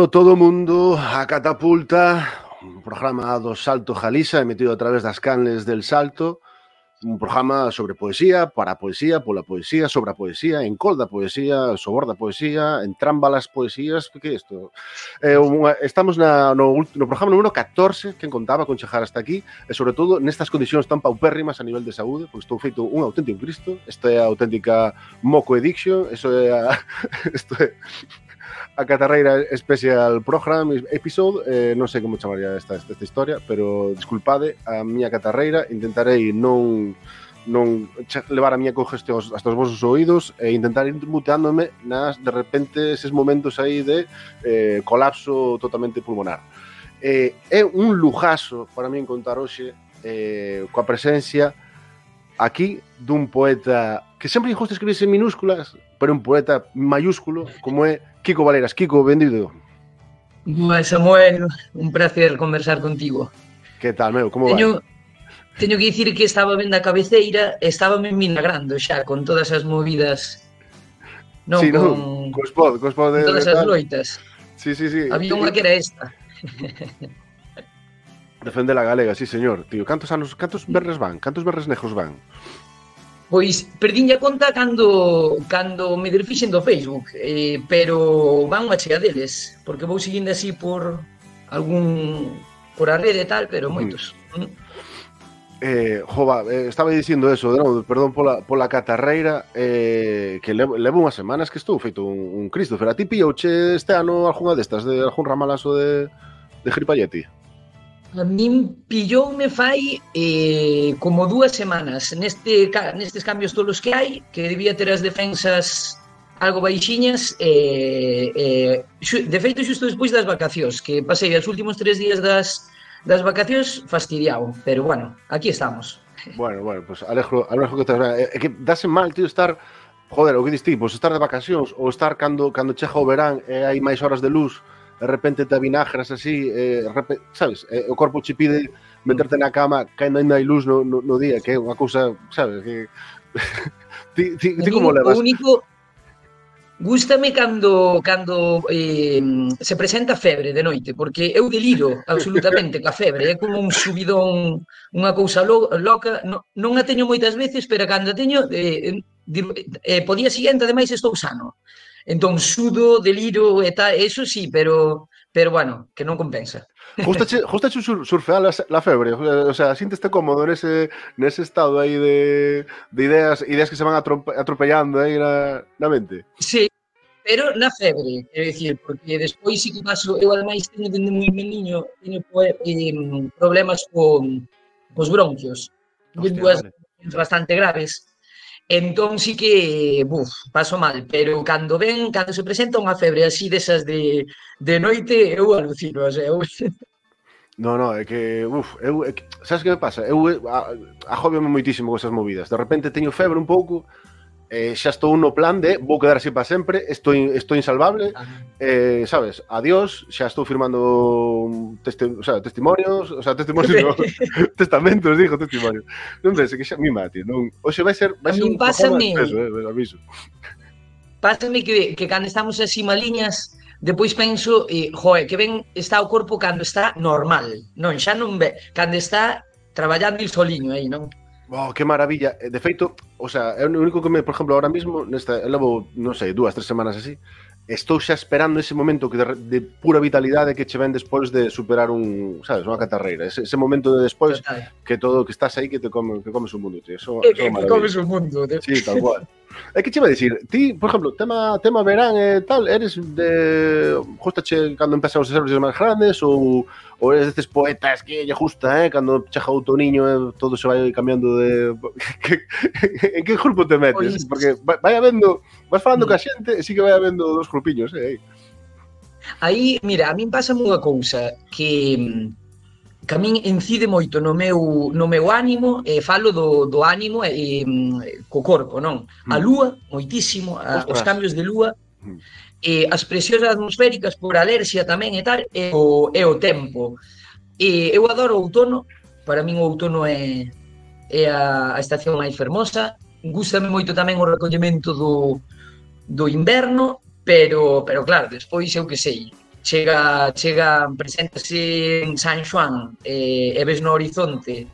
todo todo mundo a Catapulta, un programa do Salto Jalisa emitido a través das canles del Salto, un programa sobre poesía, para poesía, pola poesía, sobre a poesía, en col da poesía, sobor da poesía, en trámbalas poesías, que é isto? Eh, estamos na, no, no programa número 14 que contaba con chejar hasta aquí, e sobre todo nestas condicións tan paupérrimas a nivel de saúde, pois estou feito un auténtico cristo, esta é a auténtica moco addiction, eso é a, isto é a Catarreira Special Program Episode eh, non sei como chamaría esta, esta, esta historia pero disculpade a miña Catarreira intentarei non non levar a miña congestión hasta os vosos oídos e intentar ir muteándome nas, de repente, eses momentos aí de eh, colapso totalmente pulmonar. Eh, é un lujazo para min contar hoxe eh, coa presencia aquí dun poeta que sempre injusto escribirse en minúsculas, pero un poeta maiúsculo como é Kiko Valeras. Kiko, bendido. Bueno, Samuel, un placer conversar contigo. Que tal, meu? Como Teño... vai? Teño que dicir que estaba ben da cabeceira e estaba me minagrando xa con todas as movidas non, sí, non, con, cos pod, cos pod de, todas as loitas. Sí, sí, sí. Había unha que era esta. Defende la galega, sí señor, tío. Cantos anos, cantos berres van? Cantos berres negros van? Pois perdín a conta cando cando me derfixen do Facebook, eh, pero van unha chea deles, porque vou seguindo así por algún por a rede e tal, pero mm. moitos. Mm. Eh, jova, eh, estaba dicindo eso, non, perdón pola, pola catarreira eh, que levo, levo unhas semanas que estou feito un, un Christopher, a ti pillouche este ano algunha destas, de algún ramalazo de, de gripalleti? A min pilloume fai eh, como dúas semanas. Neste, nestes cambios todos que hai que debía ter as defensas algo baixiñas eh, eh, de feito xusto despois das vacacións que pasei os últimos tres días das, das vacacións fastidiado pero bueno, aquí estamos. Bueno, bueno, pues Alejo, Alejo que estás, é eh, eh, que dase mal, tío, estar joder, o que distí, pues estar de vacacións ou estar cando cando chega o verán e hai máis horas de luz de repente te avinagras así, eh, repe, sabes, eh, o corpo che pide meterte na cama cando ainda hai luz no, no, no día, que é unha cousa, sabes, que... ti, ti, ti como levas? O único, Gústame cando cando eh, se presenta febre de noite, porque eu deliro absolutamente ca febre, é como un subidón, unha cousa lo, loca, no, non a teño moitas veces, pero cando a teño, eh, eh, eh podía seguinte, ademais estou sano. Entón, sudo, deliro e tal, eso sí, pero pero bueno, que non compensa. Gustache, gustache sur, surfear la, la febre, o sea, sinteste cómodo nese, nese estado aí de, de ideas ideas que se van atropellando aí na, na mente. Sí, pero na febre, quero dicir, porque despois sí que paso, eu ademais teño dende moi meniño, teño eh, problemas con cos bronquios, Hostia, dúas vale. bastante graves, Entón sí que, buf, paso mal, pero cando ven, cando se presenta unha febre así desas de, de noite, eu alucino, o sea, eu... No, no, é que, uf, eu, é que, sabes que me pasa? Eu ajobiame moitísimo con esas movidas. De repente teño febre un pouco, eh, xa estou no plan de vou quedar así para sempre, estou, estou insalvable, ah. eh, sabes, adiós, xa estou firmando testi o sea, testimonios, o sea, testimonios, no, testamentos, digo, testimonios. Non sei, que xa mi mate, non, oxe vai ser, vai ser un pouco máis peso, eh, aviso. Pásame que, que cando estamos así maliñas, depois penso, e, joe, que ben está o corpo cando está normal, non, xa non ve, cando está traballando il soliño aí, non? Oh, que maravilla. Eh, de feito, o sea, é o único que me, por exemplo, ahora mismo, nesta, levo, non sei, dúas, tres semanas así, estou xa esperando ese momento que de, de pura vitalidade que che ven despois de superar un, sabes, unha catarreira. Ese, ese momento de despois Total. que todo que estás aí que te come, que comes un mundo, tío. Eso, que, eso que, comes un mundo. Tío. Sí, tal cual. É que che iba a dicir, ti, por exemplo, tema tema verán e eh, tal, eres de gustache cando empezan os exércitos máis grandes ou ou eres destes poetas que lle justa, eh? Cando chega outro niño eh, todo se vai cambiando de... en que grupo te metes? Porque vai habendo... Vas falando mm. ca xente e sí que vai habendo dos grupiños, eh? Aí, mira, a min pasa unha cousa que mm, que a min incide moito no meu no meu ánimo e eh, falo do, do ánimo e, eh, e mm, co corpo, non? A lúa, moitísimo, a, os cambios de lúa eh, as presións atmosféricas por alerxia tamén e tal, e o, e o tempo. E eu adoro o outono, para min o outono é, é a, a estación máis fermosa, gustame moito tamén o recollemento do, do inverno, pero, pero claro, despois eu que sei, chega, chega preséntase en San Juan eh, e ves no horizonte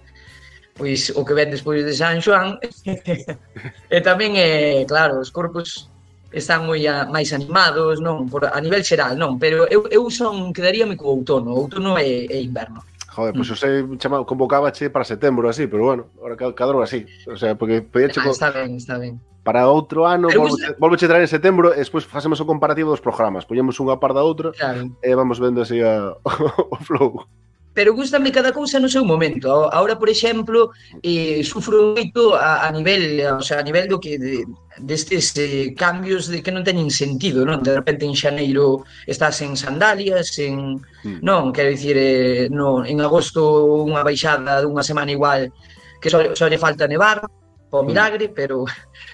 pois o que ven despois de San Juan e tamén é, claro, os corpos están moi a, máis animados, non, por, a nivel xeral, non, pero eu, eu son quedaríame co outono, outono e, e inverno. Joder, pois pues, mm. eu sei chamado, convocábache para setembro así, pero bueno, ahora cadrou así. O sea, porque podía ah, está ben, está ben. Para outro ano, volvoche, volvoche traer en setembro, e despois facemos o comparativo dos programas. Poñemos unha par da outra claro. e vamos vendo así a, o flow pero gustame cada cousa no seu momento. Ahora, por exemplo, eh, sufro moito a, a nivel, o sea, a nivel do que de, destes eh, cambios de que non teñen sentido, non? De repente en xaneiro estás en sandalias, en mm. non, quero dicir, eh, no, en agosto unha baixada dunha semana igual que só, só lle falta nevar, po mm. milagre, mm. pero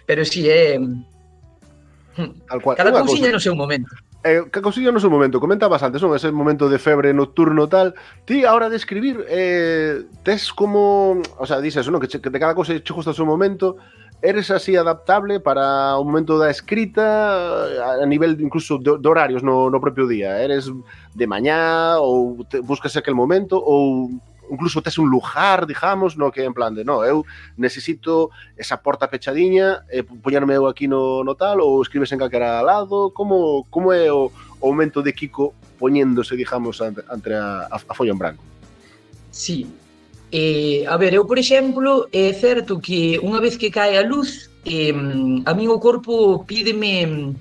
pero si sí, é eh, Tal cual. Cada cousiña no seu momento. Eh, cousiña no seu momento, comentabas antes, non? Ese momento de febre nocturno tal, ti a hora de escribir eh, tes como, o sea, dices, non? Que, que de cada cousa che gusta o seu momento, eres así adaptable para o momento da escrita a nivel incluso de, horarios no, no propio día, eres de mañá ou te, buscas aquel momento ou incluso tes un lugar, digamos, no que en plan de, no, eu necesito esa porta pechadiña, e eh, poñerme eu aquí no, no tal, ou escribes en calquera lado, como, como é o, o momento de Kiko poñéndose, digamos, ante, ante a, a folla en branco? Sí, Eh, a ver, eu, por exemplo, é certo que unha vez que cae a luz, eh, a min o corpo pídeme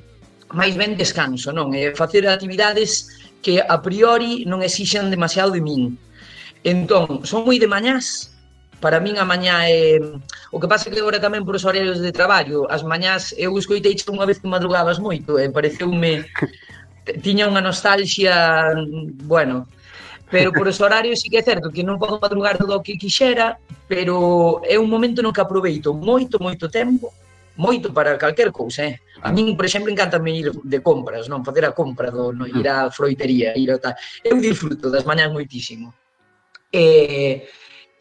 máis ben descanso, non? É facer actividades que a priori non exixan demasiado de min. Entón, son moi de mañás, para min a mañá é... O que pasa que agora tamén por os horarios de traballo, as mañás, eu escoitei unha vez que madrugabas moito, e pareceume... Tiña unha nostalgia, bueno, pero por os horarios sí que é certo que non podo madrugar todo o que quixera, pero é un momento no que aproveito moito, moito tempo, moito para calquer cousa, eh? A min, por exemplo, encanta me ir de compras, non? Facer a compra, do, no, ir á froitería, ir a tal. Eu disfruto das mañás moitísimo eh,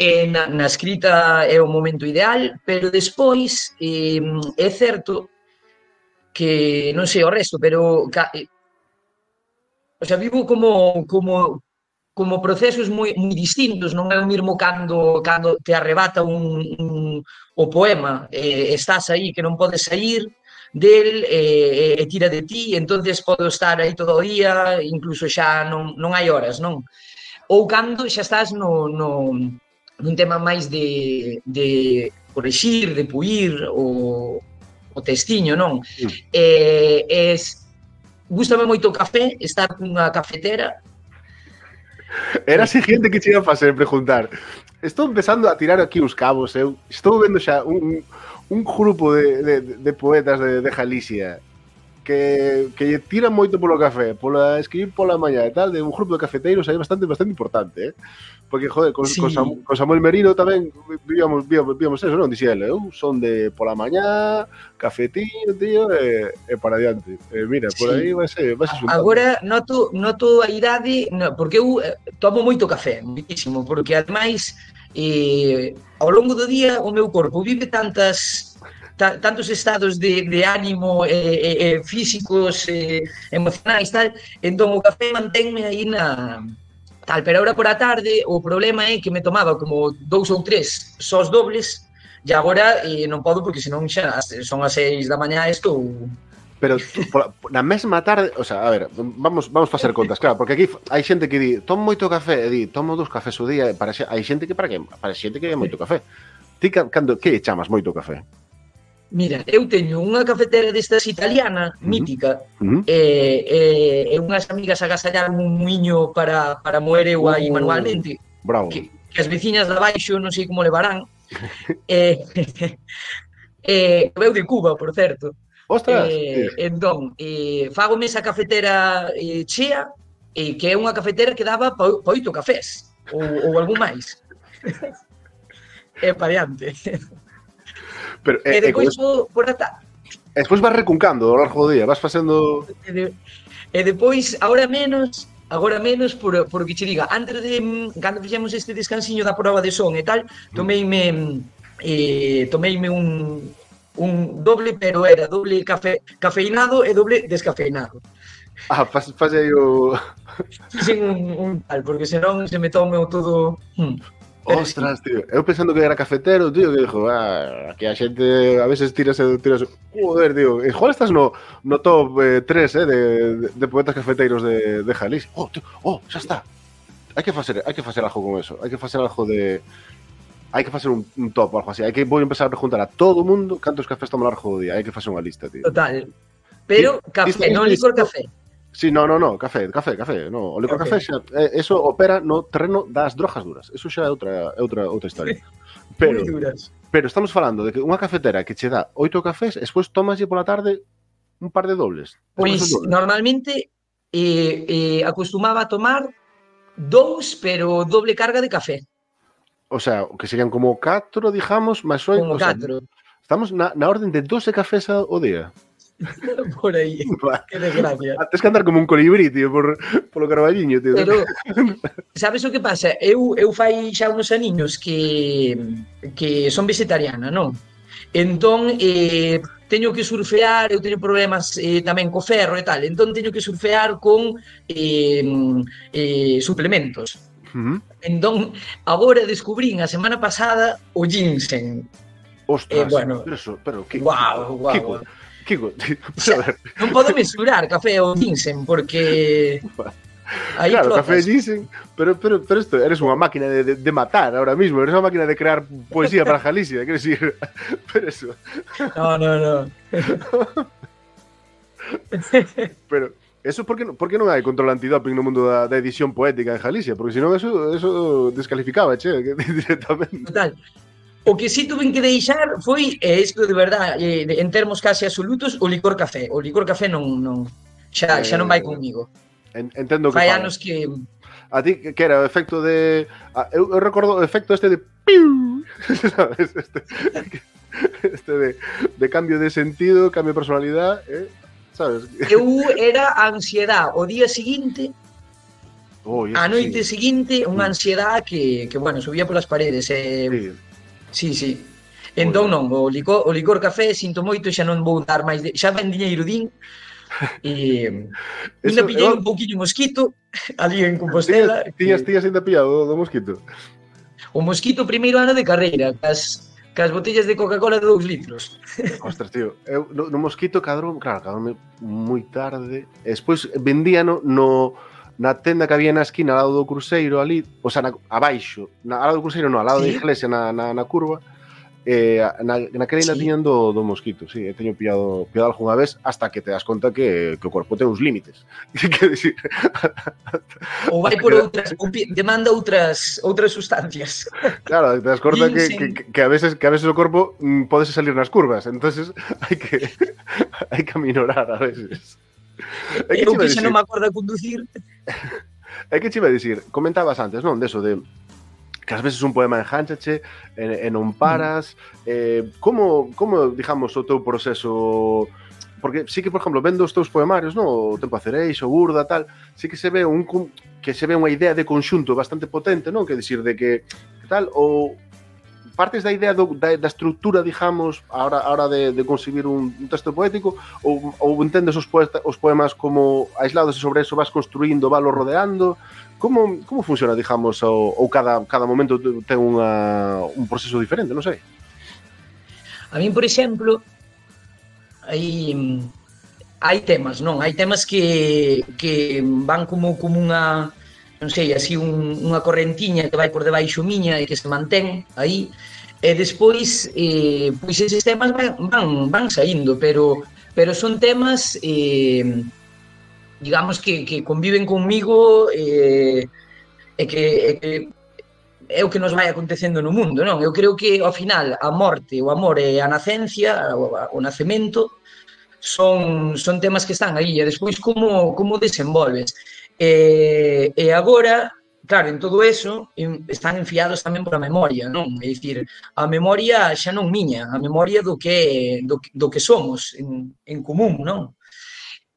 e na, na escrita é o momento ideal, pero despois eh, é certo que non sei o resto, pero ca, eh, o sea, vivo como como como procesos moi moi distintos, non é o mesmo cando cando te arrebata un, un o poema, eh, estás aí que non podes sair del eh, e tira de ti, entonces podo estar aí todo o día, incluso xa non non hai horas, non? ou cando xa estás no, no, nun tema máis de, de correxir, de puir o, o testiño, non? Mm. Eh, es, gustame moito o café, estar cunha cafetera. Era a siguiente que che a facer preguntar. Estou empezando a tirar aquí os cabos, eu estou vendo xa un, un grupo de, de, de poetas de, de Galicia que, que tira tiran moito polo café, pola escribir pola mañá e tal, de un grupo de cafeteiros aí bastante bastante importante, eh? Porque, joder, con, sí. con, Samuel, con Samuel Merino tamén vivíamos, víamos, víamos eso, non? Dixía ele, eu son de pola mañá, cafetín, tío, e, e para diante. E mira, por sí. aí vai ser... Vai ser Agora, noto, noto a idade, no, porque eu eh, tomo moito café, muitísimo, porque ademais, eh, ao longo do día, o meu corpo vive tantas tantos estados de, de ánimo eh, eh, físicos, eh, emocionais, tal, entón o café manténme aí na tal, pero agora por a tarde o problema é que me tomaba como dous ou tres sós dobles e agora eh, non podo porque senón xa son as seis da mañá isto Pero na mesma tarde, o sea, a ver, vamos vamos facer contas, claro, porque aquí hai xente que di, tomo moito café, e di, tomo dous cafés o día, para xe, hai xente que para que para xente que é moito café. Ti cando que chamas moito café? Mira, eu teño unha cafetera destas italiana, uh -huh. mítica, uh -huh. e, e, e unhas amigas agasallaron un muiño para, para moer eu aí uh, manualmente. Bravo. Que, que as veciñas de baixo non sei como levarán. e, e, veu de Cuba, por certo. Ostras! E, entón, e, fagome esa cafetera e, chea, e, que é unha cafetera que daba pa, pa oito cafés, ou, ou algún máis. e para diante. Pero, e, e depois eh, por ata. E despois vas recuncando ao largo do día, vas facendo... E, de, e depois, agora menos, agora menos por, por que che diga. Antes de, cando fixemos este descansiño da prova de son e tal, tomeime, eh, tomeime un, un doble, pero era doble cafe, cafeinado e doble descafeinado. Ah, faz, faz aí o... Fixen un, un tal, porque senón se me tome todo... Hmm. Ostras, tío. Eu pensando que era cafetero, tío, que dixo, ah, aquí a xente a veces tirase, tirase. Joder, tío. Igual estás no, no top eh, 3 eh, de, de, de poetas cafeteiros de, de Jalisco. Oh, tío, oh, xa está. Hai que facer, hai que facer algo con eso. Hai que facer algo de hai que facer un, un top algo así. Hai que vou empezar a preguntar a todo mundo cantos cafés toman ao largo do día. Hai que facer unha lista, tío. Total. Pero café, non licor café. Sí, no, no, no, café, café, café, no, o licor okay. café xa, eh, eso opera no terreno das drogas duras. Eso xa é outra outra outra historia. Pero pero estamos falando de que unha cafetera que che dá oito cafés, despois tomaslle pola tarde un par de dobles. Pois pues, dobles. normalmente eh, eh, acostumaba a tomar dous, pero doble carga de café. O sea, que serían como catro, digamos, máis oito. Como catro. Sea, estamos na, na orden de 12 cafés ao día. por aí. Que desgracia. Ah, tens que andar como un colibrí, tío, por, polo Carballiño, tío. Pero, sabes o que pasa? Eu, eu fai xa uns aniños que, que son vegetariana, non? Entón, eh, teño que surfear, eu teño problemas eh, tamén co ferro e tal, entón teño que surfear con eh, eh, suplementos. Uh -huh. Entón, agora descubrín a semana pasada o ginseng. Ostras, eh, bueno, pero, eso, pero que, wow, wow, wow. Non podo mesurar café ou ginseng porque claro, flotas. café ginseng, pero, pero, pero esto, eres unha máquina de, de, de matar ahora mismo, eres unha máquina de crear poesía para Galicia, quer decir, pero eso. No, no, no. pero, Eso porque, porque non hai control antidoping no mundo da, da edición poética de Galicia, porque senón eso, eso descalificaba, che, directamente. Total. O que si sí tuve que deixar foi, e eh, isto de verdade, eh, en termos case absolutos, o licor café. O licor café non, non xa, xa non vai eh, comigo. En, entendo que Fai anos que... A ti que era o efecto de... Eu, eu recordo o efecto este de... Piu, sabes? Este, este de, de cambio de sentido, cambio de personalidade, eh? sabes? Eu era a ansiedade. O día seguinte Oh, a noite sí. seguinte, unha mm. ansiedade que, que bueno, subía polas paredes. Eh, sí Sí, sí. Entón non, o licor, o licor café sinto moito, xa non vou dar máis de... Xa ven diñeiro din, E ainda pillei eu... un pouquinho mosquito ali en Compostela. Tiñas, tiñas ainda pillado do, do mosquito? O mosquito primeiro ano de carreira, cas, cas botellas de Coca-Cola de 2 litros. Ostras, tío, eu, no, no mosquito cadrón, claro, cadrón moi tarde. E despois vendíano no, no na tenda que había na esquina ao lado do cruceiro ali, o sea, na, abaixo, na, ao lado do cruceiro, non, ao lado sí. da iglesia na, na, na curva, eh, na, naquela ainda sí. tiñan do, do mosquito, sí, e teño pillado, pillado algunha vez hasta que te das conta que, que o corpo ten uns límites. que decir? Ou vai por outras, ou demanda outras outras sustancias. Claro, te das conta que. Que, que, a veces que a veces o corpo mm, podes salir nas curvas, entonces hai que hai que minorar a veces. É que eu que xa non me acordo a conducir. É que che iba a dicir, comentabas antes, non, deso de que ás veces un poema enganchache e, e non paras. Mm. Eh, como, como, digamos, o teu proceso porque sí que, por exemplo, vendo os teus poemarios, no, o Tempo a Cereixo, o Burda, tal, sí que se ve un que se ve unha idea de conxunto bastante potente, non? Que decir de que, que tal ou partes da idea do, da, da estrutura, digamos, a hora, a hora de, de conseguir un, un texto poético ou, ou entendes os, poeta, os poemas como aislados e sobre eso vas construindo, valo rodeando? Como, como funciona, digamos, ou, ou cada, cada momento ten unha, un proceso diferente, non sei? A min, por exemplo, hai hai temas, non? Hai temas que, que van como, como unha non sei, así un, unha correntiña que vai por debaixo miña e que se mantén aí, e despois eh, pois eses temas van, van, van saindo, pero pero son temas eh, digamos que, que conviven conmigo eh, e que, e que é o que nos vai acontecendo no mundo, non? Eu creo que ao final a morte, o amor e a nacencia, o, o nacemento son son temas que están aí e despois como como desenvolves. E, e agora, claro, en todo eso están enfiados tamén pola memoria, non? É dicir, a memoria xa non miña, a memoria do que do, do que somos en, en común, non?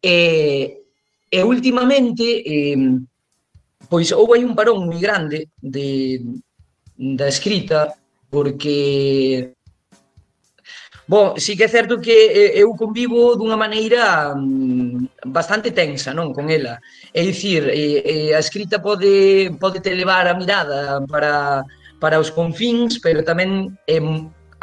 E, e últimamente eh, pois houve un parón moi grande de da escrita porque Bon, sí que é certo que eh, eu convivo dunha maneira mm, bastante tensa, non, con ela. É dicir, eh, eh, a escrita pode pode te levar a mirada para para os confins, pero tamén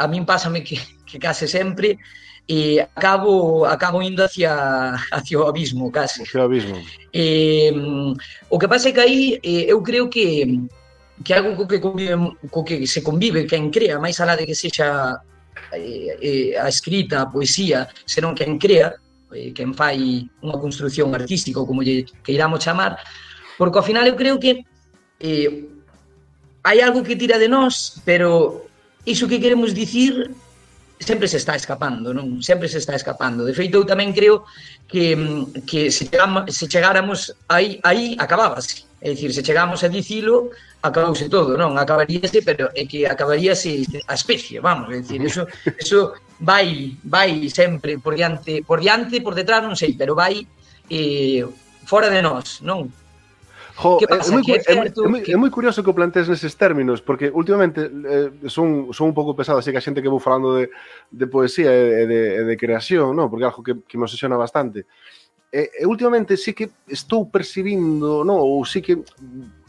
a min pásame que que case sempre e acabo acabo indo hacia hacia o abismo, case. O abismo. E, mm, o que pasa é que aí eu creo que que algo co que convive, co que se convive, quen crea, máis alá de que sexa Eh, eh, a escrita, a poesía, senón quen crea, eh, quen fai unha construción artística, como lle queiramos chamar, porque ao final eu creo que eh, hai algo que tira de nós, pero iso que queremos dicir sempre se está escapando, non? Sempre se está escapando. De feito, eu tamén creo que, mm, que se, chegamos, se chegáramos aí, aí acabábase. É dicir, se chegamos a dicilo, acabouse todo, non? Acabaríase, pero é que acabaríase a especie, vamos, é dicir, eso, eso vai, vai sempre por diante, por diante, por detrás, non sei, pero vai eh, fora de nós, non? Jo, pasa? É, moi, é, certo, é, moi, que... é moi curioso que o plantees neses términos, porque últimamente eh, son, son un pouco pesado, así que a xente que vou falando de, de poesía e de, de, de creación, non? porque é algo que, que me obsesiona bastante e, e últimamente sí que estou percibindo, no, ou sí que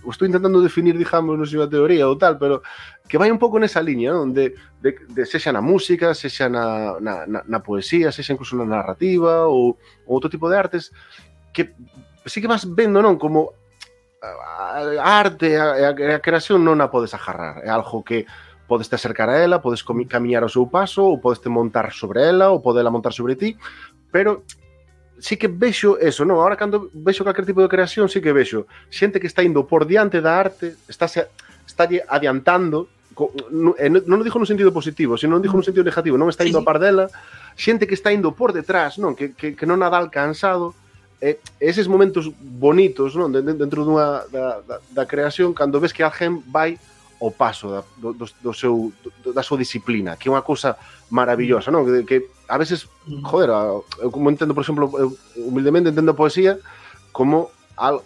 o estou intentando definir, digamos, non sei a teoría ou tal, pero que vai un pouco nesa liña, non? De, de, de sexa na música, sexa na, na, na, na poesía, sexa incluso na narrativa ou, ou outro tipo de artes que sí que vas vendo, non? Como a, arte, a, a, a creación non a podes agarrar. É algo que podes te acercar a ela, podes camiñar ao seu paso, ou podes te montar sobre ela, ou podela montar sobre ti, pero sí que vexo eso, non? Ahora cando vexo calquer tipo de creación, sí que vexo xente que está indo por diante da arte, está estalle adiantando, non, non o dixo no sentido positivo, sino non dixo no mm. sentido negativo, non está indo sí. a par dela, xente que está indo por detrás, non, que, que, que non nada alcanzado, e eses momentos bonitos, non, dentro dunha da, da, da creación cando ves que alguén vai o paso da, do, do, seu, do, da súa disciplina, que é unha cousa maravillosa, mm. non? Que, que a veces, mm. joder, eu como entendo, por exemplo, eu, humildemente entendo a poesía como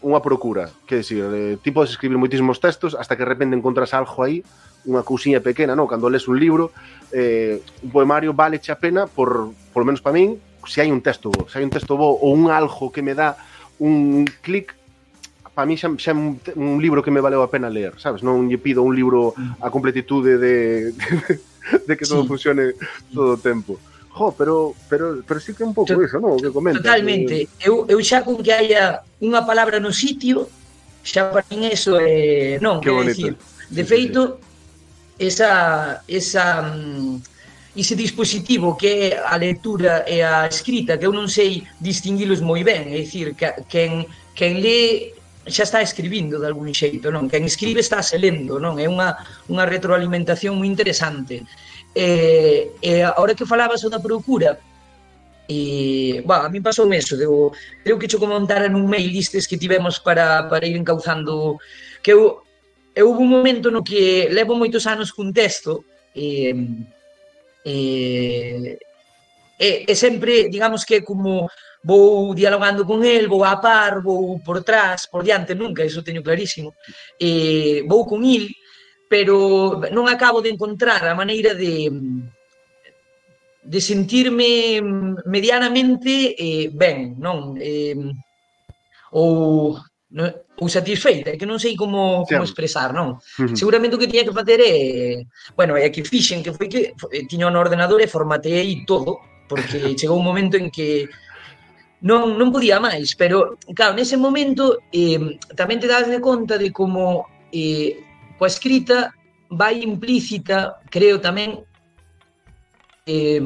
unha procura, que decir, eh, ti podes escribir moitísimos textos hasta que de repente encontras algo aí, unha cousiña pequena, no? cando lees un libro, eh, un poemario vale a pena, por, por lo menos para min, se hai un texto bo, se hai un texto bo ou un algo que me dá un clic, para mí xa, xa un, un libro que me valeu a pena ler, sabes? Non lle pido un libro mm. a completitude de, de, de que todo sí. funcione mm. todo o tempo. Jo, pero, pero, pero sí que un pouco iso, non? O que comenta. Totalmente. Que... Eu, eu xa con que haya unha palabra no sitio, xa para min eso é... Eh, non, que decir, de feito, esa, esa, mm, ese dispositivo que é a lectura e a escrita, que eu non sei distinguilos moi ben, é dicir, que, quen, quen lê xa está escribindo de algún xeito, non? Quen escribe está se lendo, non? É unha, unha retroalimentación moi interesante. Eh, eh, e, e a hora que falabas da procura, E, bueno, a mí pasou eso, eu creo que cho comentara nun mail listes que tivemos para, para ir encauzando que eu, eu houve un momento no que levo moitos anos cun texto e, e, eh, e, e sempre, digamos que como vou dialogando con el, vou a par, vou por trás, por diante, nunca, iso teño clarísimo, e, vou con il, pero non acabo de encontrar a maneira de de sentirme medianamente eh, ben, non? Eh, ou, non, ou satisfeita, que non sei como, como expresar, non? Uh -huh. Seguramente o que tiña que facer é... Bueno, é que fixen que foi que eh, tiña no ordenador e formateei todo, porque chegou un momento en que non, non podía máis, pero, claro, nese momento eh, tamén te das de conta de como eh, coa escrita vai implícita, creo tamén, eh,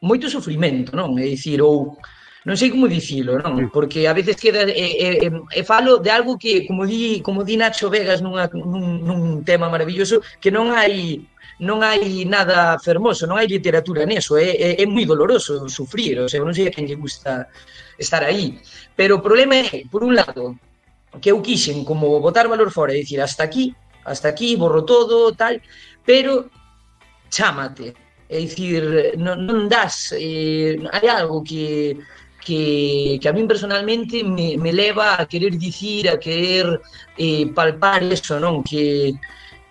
moito sufrimento, non? É dicir, ou non sei como dicilo, non? Porque a veces queda e, e, e falo de algo que como di, como di Nacho Vegas nunha, nun, nun tema maravilloso que non hai non hai nada fermoso, non hai literatura neso, é, é, é moi doloroso sufrir, o sea, non sei a quen lle gusta estar aí, pero o problema é, por un lado, que eu quixen como botar valor fora e dicir hasta aquí, hasta aquí, borro todo, tal, pero chámate. É dicir, non, non das, eh, hai algo que, que, que a min personalmente me, me leva a querer dicir, a querer eh, palpar eso, non? Que,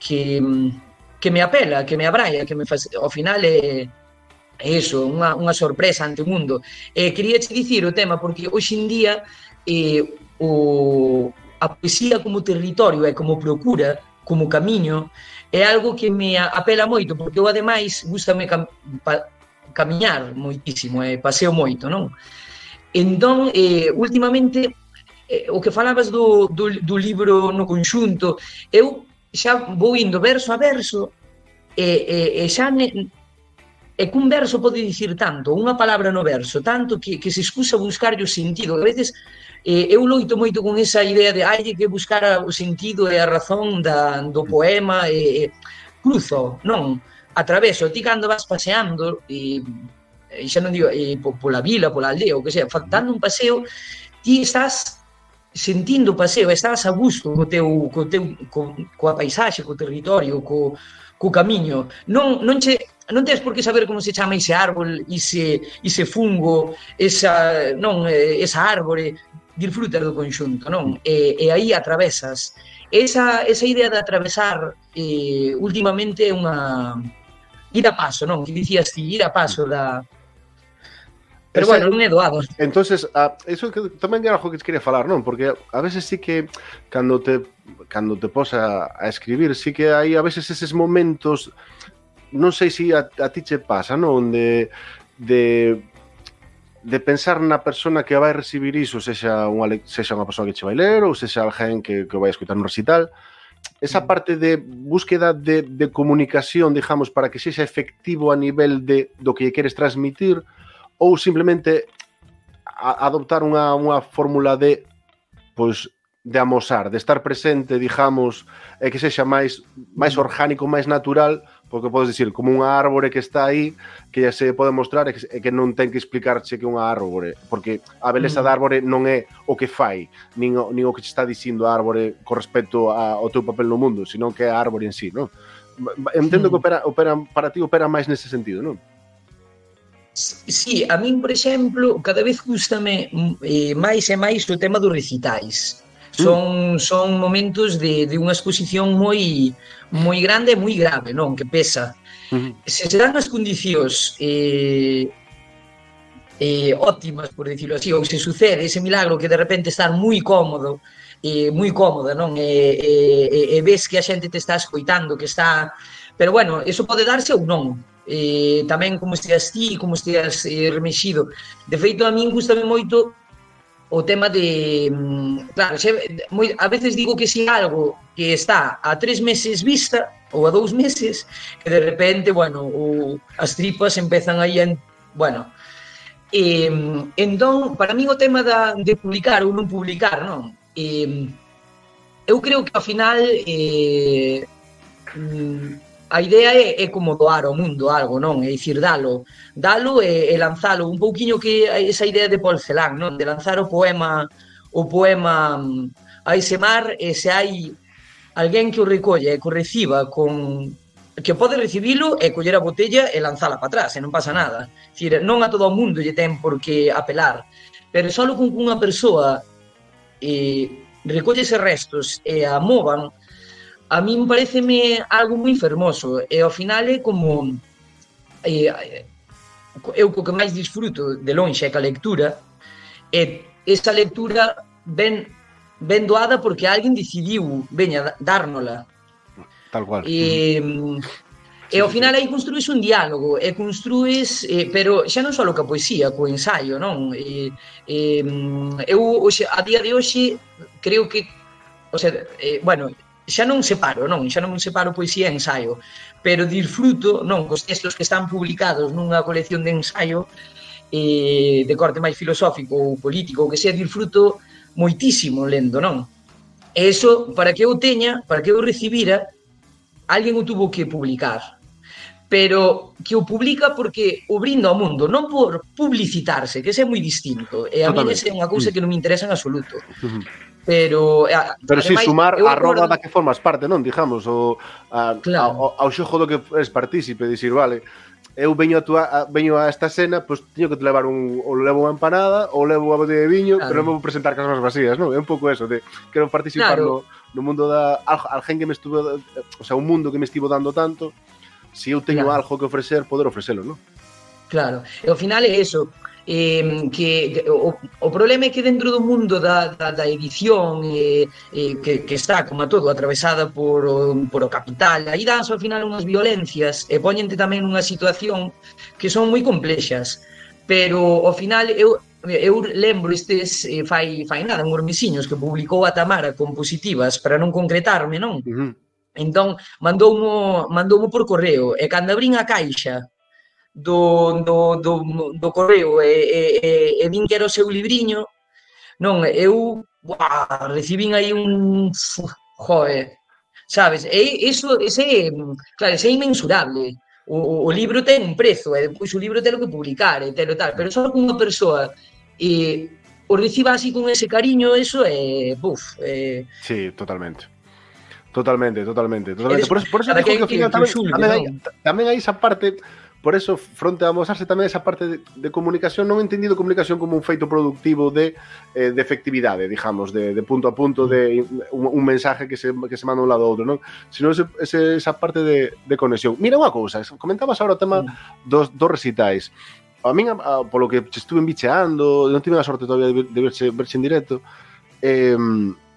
que, que me apela, que me abraia, que me faz, ao final é, é eso, unha, unha sorpresa ante o mundo. Eh, quería che dicir o tema, porque hoxe en día eh, o, a poesía como territorio e como procura como camiño é algo que me apela moito, porque eu ademais gustame cam pa camiñar moitísimo, e eh, paseo moito, non? Entón, eh, últimamente, eh, o que falabas do, do, do libro no conxunto, eu xa vou indo verso a verso, e, e, e xa ne, e cun verso pode dicir tanto, unha palabra no verso, tanto que, que se excusa buscar o sentido. A veces Eh, eu loito moito con esa idea de hai que buscar o sentido e a razón da, do mm. poema e, e cruzo, non, atraveso, ti cando vas paseando e, e xa non digo e, po, pola vila, pola aldea, o que sea, dando un paseo, ti estás sentindo o paseo, estás a gusto co teu, co teu co, coa paisaxe, co territorio, co, co camiño. Non, non che non tens por que saber como se chama ese árbol, ese, ese fungo, esa, non, eh, esa árbore, disfrutas do conxunto, non? E, eh, e eh, aí atravesas. Esa, esa idea de atravesar eh, últimamente é unha ir a paso, non? Que dicías ti, ir a paso da, Pero ese, bueno, non é doado. Entonces, a, eso que tamén era algo que quería falar, non? Porque a veces sí que cando te cando te posa a, escribir, sí que hai a veces eses momentos non sei se a, a ti che pasa, non? Onde de de pensar na persona que vai recibir iso, sexa unha, sexa unha persoa que che vai ler ou sexa alguén que, que vai escutar un recital, esa mm. parte de búsqueda de, de comunicación, digamos, para que sexa efectivo a nivel de do que queres transmitir ou simplemente a, adoptar unha, unha fórmula de pois, de amosar, de estar presente, digamos, e que sexa máis máis mm. orgánico, máis natural, Porque podes dicir, como unha árbore que está aí, que ya se pode mostrar, e que, e que non ten que explicarche que é unha árbore, porque a beleza mm. da árbore non é o que fai, nin o, nin o que está dicindo a árbore con respecto a, ao teu papel no mundo, senón que é a árbore en sí, non? Entendo que opera, opera, para ti opera máis nese sentido, non? Sí, a min, por exemplo, cada vez gustame mm, eh, máis e máis o tema dos recitais Mm. Son son momentos de, de unha exposición moi moi grande e moi grave, non, que pesa. Uh -huh. Se se dan as condicións eh, eh, óptimas, por decirlo así, ou se sucede ese milagro que de repente estar moi cómodo, eh, moi cómoda, non? E, e, e, e ves que a xente te está escoitando, que está... Pero bueno, eso pode darse ou non. Eh, tamén como esteas ti, como esteas eh, remexido. De feito, a min gustame moito o tema de... Mm, claro, xe, moi, a veces digo que si algo que está a tres meses vista ou a dous meses, que de repente, bueno, o, as tripas empezan aí en... Bueno, e, entón, para mí o tema da, de publicar ou non publicar, non? E, eu creo que ao final eh, mm, a idea é, é como doar ao mundo algo, non? É dicir, dalo, dalo e, e lanzalo, un pouquiño que esa idea de Paul Celan, non? De lanzar o poema o poema mm, a ese mar e se hai alguén que o recolle e que o reciba con que pode recibilo e coller a botella e lanzala para atrás, e non pasa nada. Cire, non a todo o mundo lle ten por que apelar, pero só con que unha persoa eh, recolle ese restos e a movan, a min pareceme algo moi fermoso e ao final é como eh, eh eu co que máis disfruto de lonxe é que a lectura e esa lectura ben ben doada porque alguén decidiu veña dárnola. Tal cual. E, mm. e ao final aí construís un diálogo e construís eh, pero xa non só que a poesía co ensaio non? E, e, mm, eu hoxe, a día de hoxe creo que o sea, eh, bueno, xa non separo, non, xa non separo poesía e ensaio, pero disfruto, non, os textos que están publicados nunha colección de ensaio eh, de corte máis filosófico ou político, ou que sea, disfruto moitísimo lendo, non? E eso, para que eu teña, para que eu recibira, alguén o tuvo que publicar. Pero que o publica porque o brinda ao mundo, non por publicitarse, que ese é moi distinto. E a mí ese é unha cousa que non me interesa en absoluto. Pero, eh, pero si si sumar a roda da que formas parte, non? Digamos, o, a, claro. ao, ao xogo do que es partícipe, dicir, vale, eu veño a, tua, a, veño a esta cena, pois pues, teño que te levar un ou levo unha empanada ou levo unha botella de viño, claro. pero non vou presentar casas vacías, non? É un pouco eso de quero participar claro. no, no mundo da alguén que me estuvo, o sea, un mundo que me estivo dando tanto, se si eu teño claro. algo que ofrecer, poder ofrecelo, non? Claro, e ao final é eso, eh, que, que o, o problema é que dentro do mundo da, da, da edición eh, eh, que, que está, como a todo, atravesada por, o, por o capital, aí danse ao final unhas violencias e poñente tamén unha situación que son moi complexas pero ao final eu, eu lembro estes eh, fai, fai nada, un hormisiños que publicou a Tamara con positivas para non concretarme, non? Uh -huh. Entón, mandoumo, mandoumo por correo e cando abrín a caixa do, do, do, do correo e, e, e vin que era o seu libriño, non, eu buah, recibín aí un... Joder, sabes? E iso, ese, claro, ese é inmensurable. O, o libro ten un prezo, e depois o libro ten que publicar, e telo tal, pero só unha persoa e o reciba así con ese cariño, eso é, buf, é... Sí, totalmente. Totalmente, totalmente, totalmente. Eres, por, eso, por eso digo que, que, que, que, que, que, que, que, que, tamén, tamén hai esa parte Por eso, fronte a amosarse tamén esa parte de, de comunicación, non entendido comunicación como un feito productivo de, eh, de efectividade, digamos, de, de punto a punto, de mm. un, un mensaje que se, que se manda un lado a outro, non? Sino ese, ese, esa parte de, de conexión. Mira unha cousa, comentabas agora o tema mm. dos, dos recitais. A min, a, polo que estuve bicheando, non tive a sorte todavía de, de verse, verse en directo, eh,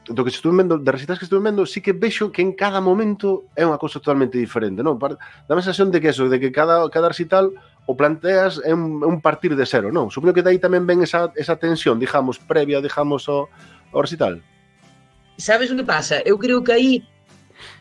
do que estuve vendo, das recitas que estuve vendo, sí que vexo que en cada momento é unha cosa totalmente diferente, non? Dame a sensación de que eso, de que cada, cada recital o planteas é un, un partir de cero, non? Supoño que dai tamén ven esa, esa tensión, digamos, previa, digamos, ao, ao recital. Sabes o que pasa? Eu creo que aí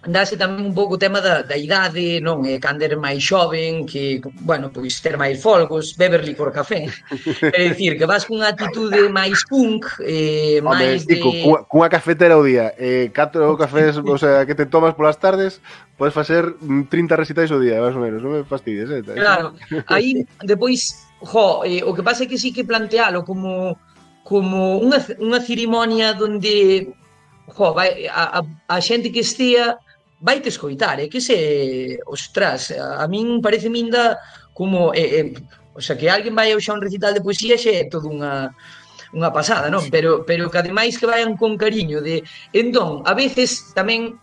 andase tamén un pouco o tema da, da idade, non? E cando era máis xoven, que, bueno, pois ter máis folgos, beber licor café. é dicir, que vas cunha atitude máis punk, eh, Hombre, máis tico, de... Cunha, cunha cafetera ao día, eh, catro cafés, o sea, que te tomas polas tardes, podes facer mm, 30 recitais ao día, máis ou menos, non me fastidies, eh? Claro, aí, depois, jo, eh, o que pasa é que sí que plantealo como como unha, unha cerimonia donde jo, vai, a, a, a xente que estea vai te escoitar, é que se, ostras, a, a min parece minda como, eh, eh, o sea, que alguén vai xa un recital de poesía xe é todo unha, unha pasada, non? Pero, pero que ademais que vayan con cariño de... Entón, a veces tamén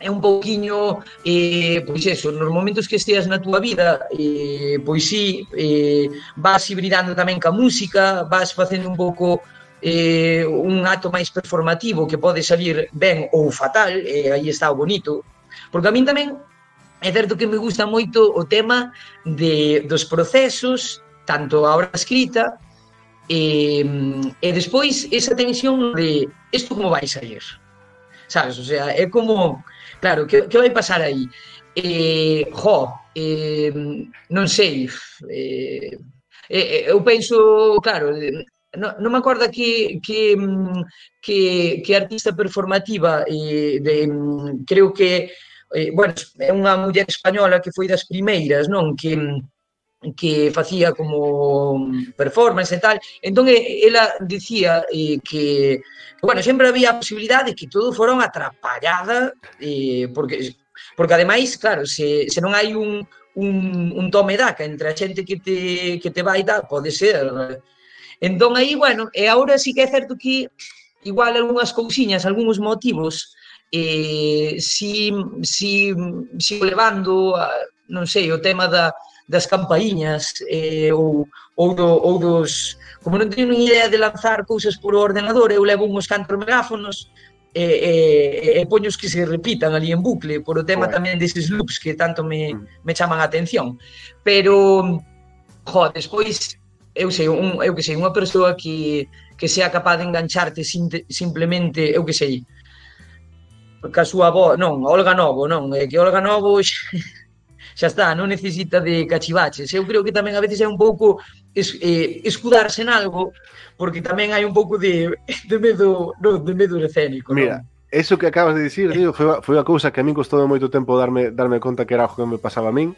é un pouquiño eh, pois eso, nos momentos que esteas na túa vida eh, pois si sí, eh, vas hibridando tamén ca música vas facendo un pouco eh, un acto máis performativo que pode salir ben ou fatal, e eh, aí está o bonito, porque a min tamén é certo que me gusta moito o tema de, dos procesos, tanto a obra escrita, e, eh, e despois esa tensión de isto como vai salir, sabes? O sea, é como, claro, que, que vai pasar aí? Eh, jo, eh, non sei, eh, eh eu penso, claro, non, non me acordo que, que, mm, que, que artista performativa e de, mm, creo que eh, bueno, é unha muller española que foi das primeiras, non? Que, mm, que facía como performance e tal. Entón, ela dicía eh, que, bueno, sempre había a posibilidade de que todo fora unha atrapallada, eh, porque, porque ademais, claro, se, se non hai un, un, un tome daca entre a xente que te, que te vai dar, pode ser Entón, aí, bueno, e agora sí que é certo que igual algunhas cousiñas, algúns motivos, eh, si, si, si levando, a, non sei, o tema da, das campaíñas eh, ou, ou, do, ou dos... Como non teño ni idea de lanzar cousas por ordenador, eu levo uns cantos megáfonos eh, eh, e, e, e poños que se repitan ali en bucle por o tema bueno. tamén deses loops que tanto me, mm. me chaman a atención. Pero, jo, despois eu sei, un, eu que sei, unha persoa que, que sea capaz de engancharte sin, simplemente, eu que sei, ca súa avó, non, Olga Novo, non, é que Olga Novo xa, xa está, non necesita de cachivaches. Eu creo que tamén a veces é un pouco es, eh, escudarse en algo, porque tamén hai un pouco de, de medo, non, de medo escénico. Mira, non? eso que acabas de dicir, digo, foi, foi unha cousa que a min costou moito tempo darme darme conta que era o que me pasaba a min,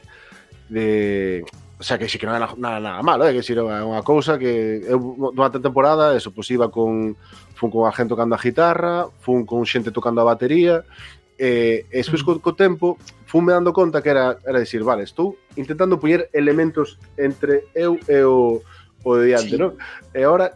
de O sea, que sí que non é nada, nada, malo, é que si é unha cousa que eu durante a temporada, eso, pois iba con fun con a gente tocando a guitarra, fun con xente tocando a batería, e, e despois mm. co, co tempo fun me dando conta que era, era decir, vale, estou intentando poñer elementos entre eu e o, o de diante, sí. non? E agora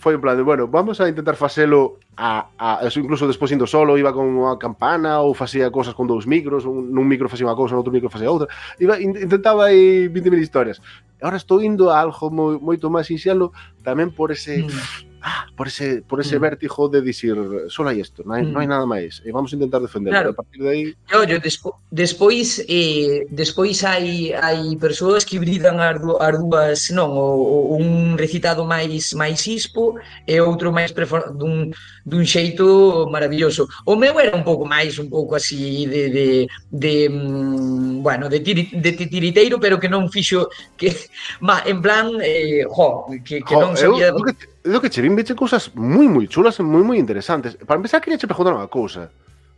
foi en plan de, bueno, vamos a intentar facelo a, a eso incluso despois indo solo, iba con unha campana ou facía cosas con dous micros, un, nun micro facía unha cousa, outro micro facía outra. Iba, intentaba aí 20.000 historias. Agora estou indo a algo moi, moito máis sinxelo tamén por ese mm ah, por ese, por ese mm. vértigo de dicir solo hai isto, non hai, mm. non hai nada máis e eh, vamos a intentar defender claro. a partir de aí yo, yo despo, despois eh, despois hai, hai persoas que bridan as, du, as dúas non, o, o, un recitado máis máis ispo e outro máis prefor, dun, dun xeito maravilloso o meu era un pouco máis un pouco así de, de, de mm, bueno, de, tiri, de titiriteiro pero que non fixo que, ma, en plan eh, jo, que, que jo, non sabía eu, eu que é que che vin veche cousas moi moi chulas e moi moi interesantes. Para empezar, queria che preguntar unha cousa.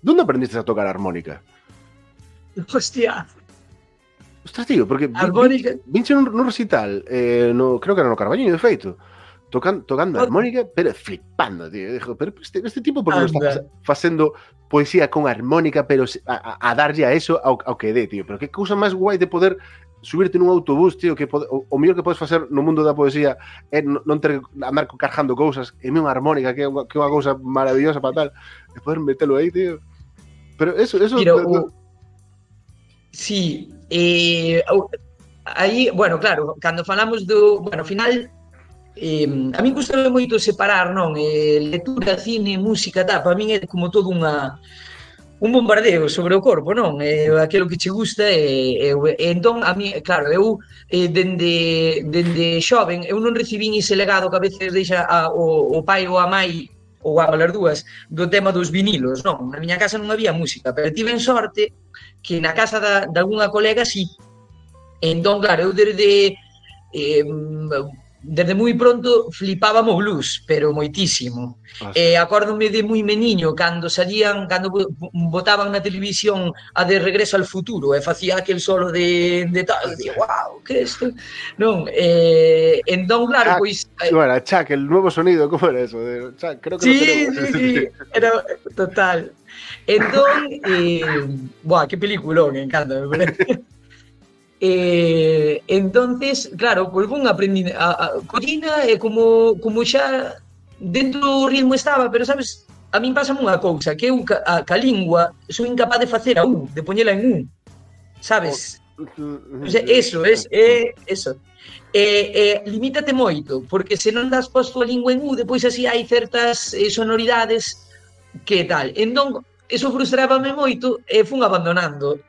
Donde aprendiste a tocar a armónica? Hostia. Ostras, tío, porque armónica... vinche nun recital, eh, no, creo que era no Carballiño, de feito, tocan, tocando a armónica, pero flipando, tío. Dijo, pero este, este tipo por que está facendo poesía con armónica, pero a, a, a darlle a eso ao, ao que dé, tío. Pero que cousa máis guai de poder subirte nun autobús, tío, que pode, o, o mellor que podes facer no mundo da poesía é non ter andar cargando cousas e mi unha armónica que é unha, que é unha cousa maravillosa para tal, e poder metelo aí, tío. Pero eso, eso Pero, no, o... Uh, sí, eh, aí, bueno, claro, cando falamos do, bueno, final Eh, a min gustaba moito separar, non? Eh, lectura, cine, música, tal. Para min é como todo unha un bombardeo sobre o corpo, non? É eh, aquilo que che gusta e, e, e entón a mí, claro, eu eh, dende, dende xoven eu non recibín ese legado que a veces deixa a, o, o pai ou a mãe ou a as dúas do tema dos vinilos, non? Na miña casa non había música, pero tiven sorte que na casa da, de algunha colega si. Entón, claro, eu desde eh, desde moi pronto flipábamos blues, pero moitísimo. Ah, eh, acórdome de moi meniño cando salían, cando botaban na televisión a de Regreso al Futuro e eh, facía aquel solo de, de tal, dicía, wow, que isto? Non, eh, entón, claro, Chuck, pois... Eh, bueno, Chuck, el nuevo sonido, como era eso? De, Chuck, creo que sí, no sí, sí, era total. Entón, eh, buah, que peliculón, encanta, me parece. Eh, entonces, claro, pois pues, vun aprendindo, a, a, collina e como, como xa dentro do ritmo estaba, pero sabes, a min pasa unha cousa, que eu ca, a, ca lingua sou incapaz de facer a un, de poñela en un, sabes? O sea, eso, es, é, eso. E, e, limítate moito, porque se non das posto a lingua en U, depois así hai certas eh, sonoridades que tal. Entón, eso frustrábame moito e fun abandonando.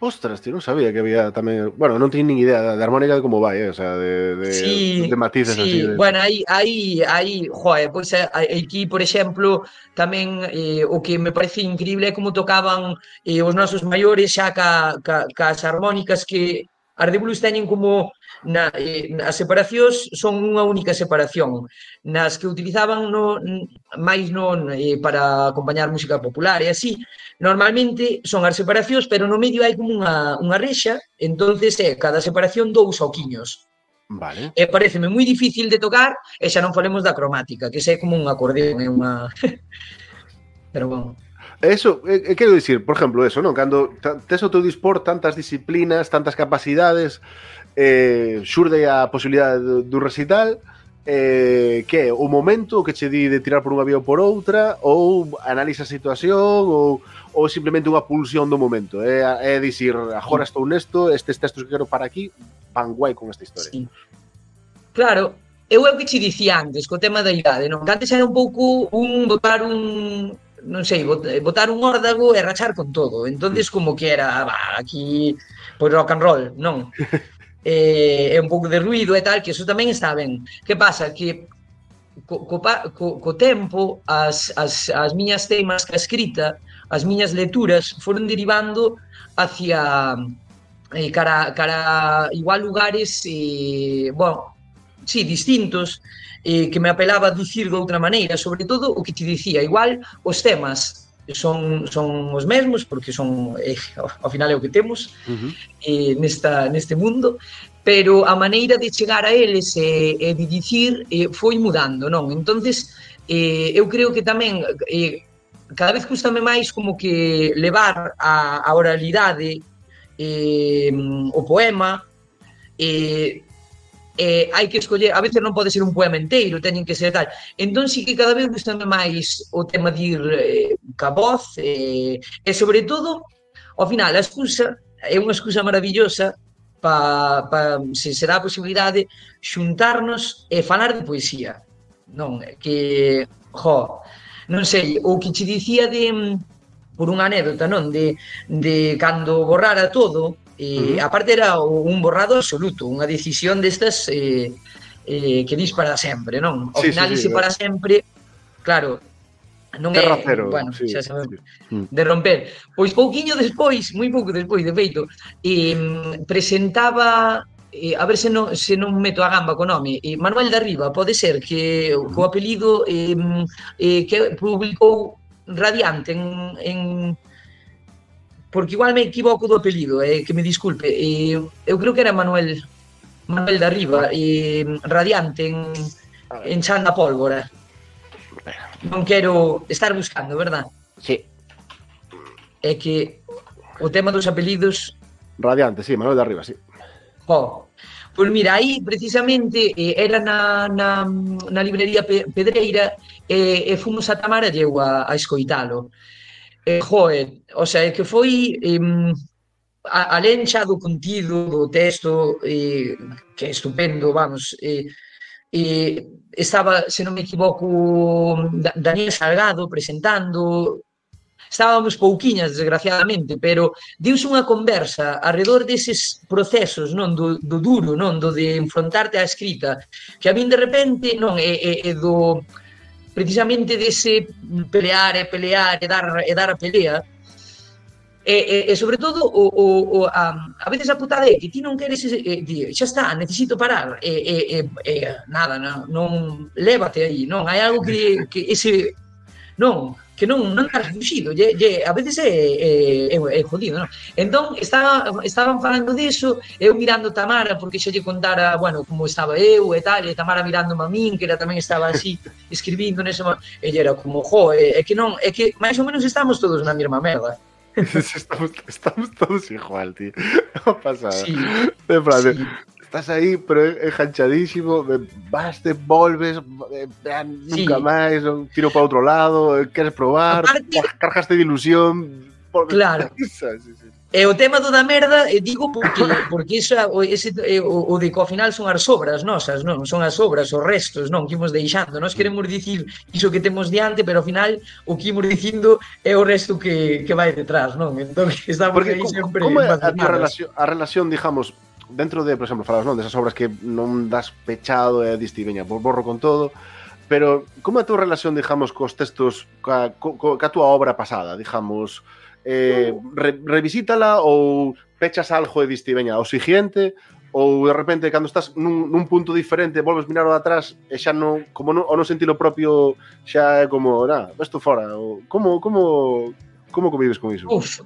Ostras, tío, non sabía que había tamén... Bueno, non teño nin idea da, armónica harmónica de como vai, eh? o sea, de, de, sí, de matices sí. así. De... Bueno, aí, aí, aí, joe, pois pues, eh, aquí, por exemplo, tamén eh, o que me parece increíble é como tocaban eh, os nosos maiores xa ca, ca, ca as harmónicas que as de blues teñen como Na, eh, as separacións son unha única separación. Nas que utilizaban no, máis non eh, para acompañar música popular e así, normalmente son as separacións, pero no medio hai como unha, unha rexa, entonces é eh, cada separación dous oquiños. Vale. E pareceme moi difícil de tocar e xa non falemos da cromática, que xa é como un acordeón, é unha... pero bueno. Eso, eh, quero dicir, por exemplo, eso, non? Cando tes o teu dispor tantas disciplinas, tantas capacidades, eh, xurde a posibilidade do recital eh, que é o momento que che di de tirar por unha vía ou por outra ou analiza a situación ou, ou simplemente unha pulsión do momento é, eh? é dicir, agora estou nesto estes textos que quero para aquí van guai con esta historia sí. Claro, eu é o que che dicía antes co tema da idade, non? Que antes era un pouco un botar un non sei, botar un órdago e rachar con todo. Entonces como que era, bah, aquí pois pues rock and roll, non? eh, e un pouco de ruido e tal, que eso tamén está ben. Que pasa? Que co, co, co, co tempo as, as, as miñas temas que escrita, as miñas leturas foron derivando hacia eh, cara, cara igual lugares eh, bueno, sí, distintos eh, que me apelaba a dicir de outra maneira, sobre todo o que te dicía, igual os temas son, son os mesmos, porque son, eh, ao final é o que temos uh -huh. eh, nesta, neste mundo, pero a maneira de chegar a eles e, eh, e de dicir eh, foi mudando, non? entonces eh, eu creo que tamén eh, cada vez custame máis como que levar a, a oralidade eh, o poema eh, eh, hai que escoller, a veces non pode ser un poema enteiro, teñen que ser tal. Entón sí que cada vez gustame máis o tema de ir eh, ca voz eh, e sobre todo, ao final, a excusa é unha excusa maravillosa pa, pa, se será a posibilidade xuntarnos e falar de poesía. Non, que, jo, non sei, o que che dicía de mm, por unha anécdota, non, de, de cando borrara todo, E, uh -huh. Aparte era un borrado absoluto, unha decisión destas eh, eh, que dis para sempre, non? O sí, final sí, sí, eh. para sempre, claro, non é, Cero, bueno, sí, xa sabemos, sí. Mm. de romper. Pois pouquiño despois, moi pouco despois, de feito, eh, presentaba eh, a ver se non, se non meto a gamba co nome, eh, Manuel da Riva, pode ser que mm. co apelido eh, eh, que publicou Radiante en, en porque igual me equivoco do apelido, eh, que me disculpe. Eh, eu creo que era Manuel Manuel da Riva, eh, radiante en, en Chan da Pólvora. Non quero estar buscando, verdad? Sí. É que o tema dos apelidos... Radiante, sí, Manuel da Riva, sí. Oh, Pois mira, aí precisamente eh, era na, na, na librería Pedreira eh, e fomos a Tamara Lleu a, a escoitalo eh, joe, o sea, que foi eh, alén xa do contido do texto eh, que é estupendo, vamos, eh, eh, estaba, se non me equivoco, Daniel Salgado presentando, estábamos pouquiñas, desgraciadamente, pero dius unha conversa alrededor deses procesos, non do, do duro, non do de enfrontarte á escrita, que a min de repente, non, é, é, é do precisamente dese pelear e pelear e dar, e dar a pelea, e, e, e sobre todo o, o, o, a, a veces a putada é que ti non queres e, di, xa está, necesito parar e, e, e, e nada, non, non lévate aí, non, hai algo que, que ese non, que non non está refuxido, lle, lle, a veces é, é, é, é jodido, non? Entón, estaba, estaban falando diso, eu mirando Tamara, porque xa lle contara, bueno, como estaba eu e tal, e Tamara mirando a min, que era tamén estaba así, escribindo nese momento, e era como, jo, é, é que non, é que máis ou menos estamos todos na mesma merda. Estamos, estamos todos igual, tío. O pasado. Sí, De plan, sí estás aí, pero é, é vas, te volves, sí. nunca máis, tiro para outro lado, eh, queres probar, Aparte, cargaste de ilusión. Por... Claro. sí, sí. E o tema do da merda, eh, digo porque porque esa, o, ese, o, o de que ao final son as obras nosas, non? Son as obras, os restos, non? Que imos deixando. Nós queremos dicir iso que temos diante, pero ao final o que imos dicindo é o resto que, que vai detrás, non? Entón, estamos porque, aí sempre... Como é a, a, relación, a relación, digamos, dentro de, por exemplo, falas non desas obras que non das pechado eh, e diste, veña, borro con todo, pero como é a túa relación, digamos, cos textos, ca, co, ca túa obra pasada, digamos, eh, re, revisítala ou pechas algo e diste, veña, o siguiente, ou de repente cando estás nun, nun punto diferente volves mirar atrás e xa non como non, o non sentilo propio xa é como, nada, isto fora, ou, como como como convives con iso? Uf,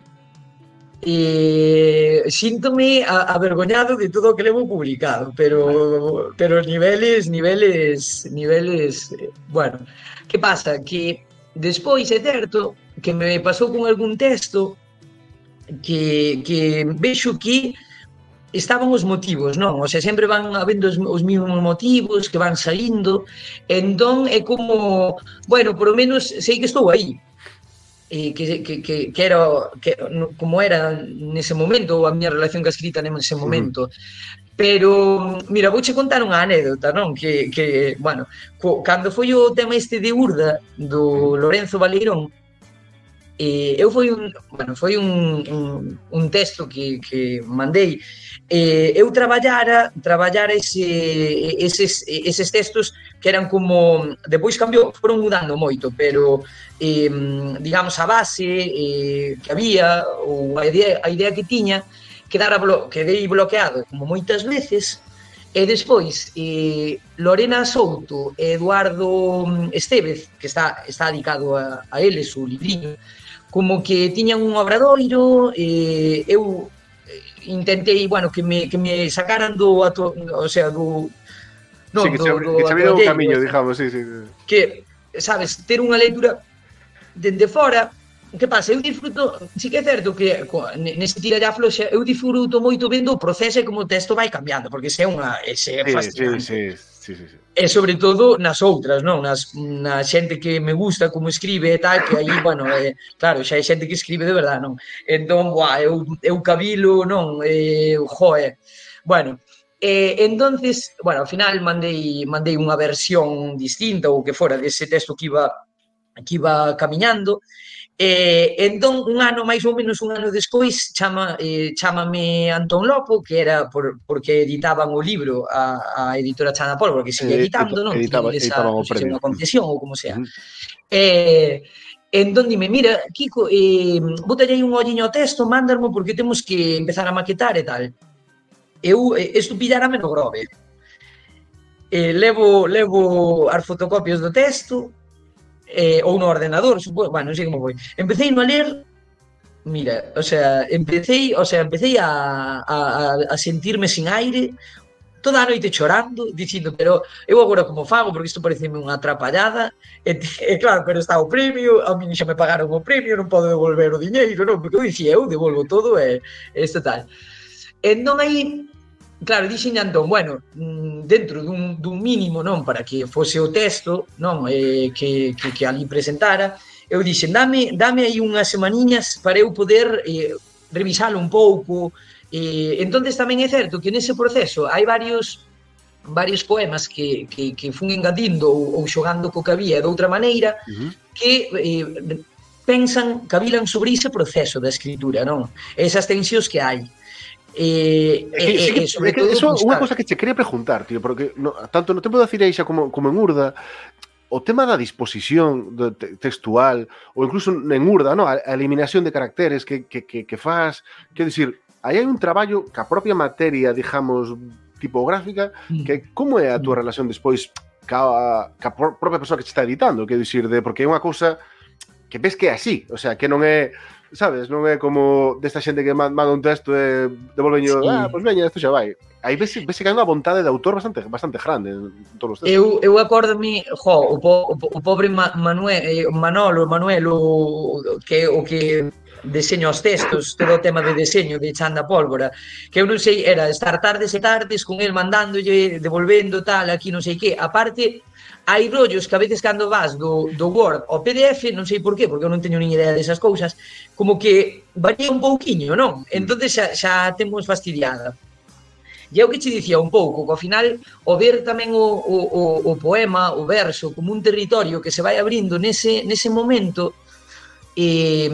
e síntome avergoñado de todo o que levo publicado, pero pero niveles, niveles, niveles, bueno, que pasa que despois é certo que me pasou con algún texto que que vexo que estaban os motivos, non? O sea, sempre van habendo os, os mesmos motivos que van saindo, entón é como, bueno, por lo menos sei que estou aí, eh, que, que, que, que era que, como era nese momento ou a miña relación que escrita nese momento. Mm. Pero, mira, vouche contar unha anécdota, non? Que, que bueno, co, cando foi o tema este de Urda, do Lorenzo Valerón, eh, eu foi un, bueno, foi un, un, un texto que, que mandei eh, eu traballara traballara ese, eses, eses textos que eran como depois cambiou, foron mudando moito pero eh, digamos a base eh, que había ou a idea, a idea que tiña quedara blo quedei bloqueado como moitas veces E despois, eh, Lorena Souto e Eduardo Estevez, que está, está dedicado a, a eles, o libriño, como que tiñan un obradoiro, eh, eu intentei, bueno, que me, que me sacaran do, ato, o sea, do, non, sí, que, do, se, do, que se abriu o camiño, digamos, sí, sí, sí. Que, sabes, ter unha lectura dende fora, que pasa, eu disfruto, si que é certo que nese tira de afloxa, eu disfruto moito vendo o proceso e como o texto vai cambiando, porque se é unha, se é fascinante. Sí, sí, sí. Sí, sí, sí. E sobre todo nas outras, non? Nas, na xente que me gusta como escribe e tal, que aí, bueno, eh, claro, xa hai xente que escribe de verdad, non? Entón, buah, eu, eu cabilo, non? Eh, joe. Bueno, eh, entonces, bueno, ao final mandei mandei unha versión distinta ou que fora dese texto que iba que iba camiñando Eh, entón, un ano máis ou menos un ano despois chama, eh, chamame Antón Lopo que era por, porque editaban o libro a, a editora Chana Polo porque sigue editando, non? Editaba, esa, editaban o premio. Unha concesión ou como sea. Uh -huh. eh, Entón dime, mira, Kiko, eh, botalle un olliño ao texto, mándarmo porque temos que empezar a maquetar e tal. Eu, eh, isto pillarame no grove. Eh, levo, levo as fotocopias do texto, eh, ou no ordenador, supo, bueno, non sei como foi. Empecé a ler Mira, o sea, empecé, o sea, empecé a, a, a sentirme sin aire, toda a noite chorando, dicindo, pero eu agora como fago, porque isto pareceme unha atrapallada, e, e claro, pero está o premio, a mí xa me pagaron o premio, non podo devolver o diñeiro, non, porque eu dicía, eu devolvo todo, e, e isto tal. E non hai, claro, dixen entón, bueno, mm, dentro dun, dun mínimo, non, para que fose o texto, non, eh, que, que, que ali presentara, eu dixen, dame, dame aí unhas semaniñas para eu poder eh, revisalo un pouco, eh, entonces tamén é certo que nese proceso hai varios varios poemas que, que, que fun engadindo ou, ou xogando co que había de outra maneira uh -huh. que eh, pensan, cavilan sobre ese proceso da escritura, non? Esas tensións que hai. Eh, eh, sí, eh, eh sobre todo eso é unha cosa que che quería preguntar, tío, porque no, tanto no tempo da Cireixa como, como en Urda, o tema da disposición do te textual, ou incluso en Urda, no? a, a eliminación de caracteres que, que, que, que faz, quer dicir, aí hai un traballo que a propia materia, digamos, tipográfica, mm. que como é a túa mm. relación despois ca, ca propia persoa que te está editando, quer dicir, de, porque é unha cousa que ves que é así, o sea, que non é sabes? Non é como desta xente que manda un texto e devolveño, sí. ah, pois pues veña, isto xa vai. Aí ves, ves que hai unha vontade de autor bastante bastante grande en todos os textos. Eu, eu acordome, jo, o, po, o, pobre Manuel, eh, Manolo, Manuel, o, que o que deseño os textos, todo o tema de deseño de Chanda Pólvora, que eu non sei, era estar tardes e tardes con el mandándolle, devolvendo tal, aquí non sei que. A parte, hai rollos que a veces cando vas do, do Word ao PDF, non sei por qué, porque eu non teño nin idea desas cousas, como que varía un pouquiño, non? Entón xa, xa temos fastidiada. E é o que che dicía un pouco, que ao final o ver tamén o, o, o, o poema, o verso, como un territorio que se vai abrindo nese, nese momento, eh,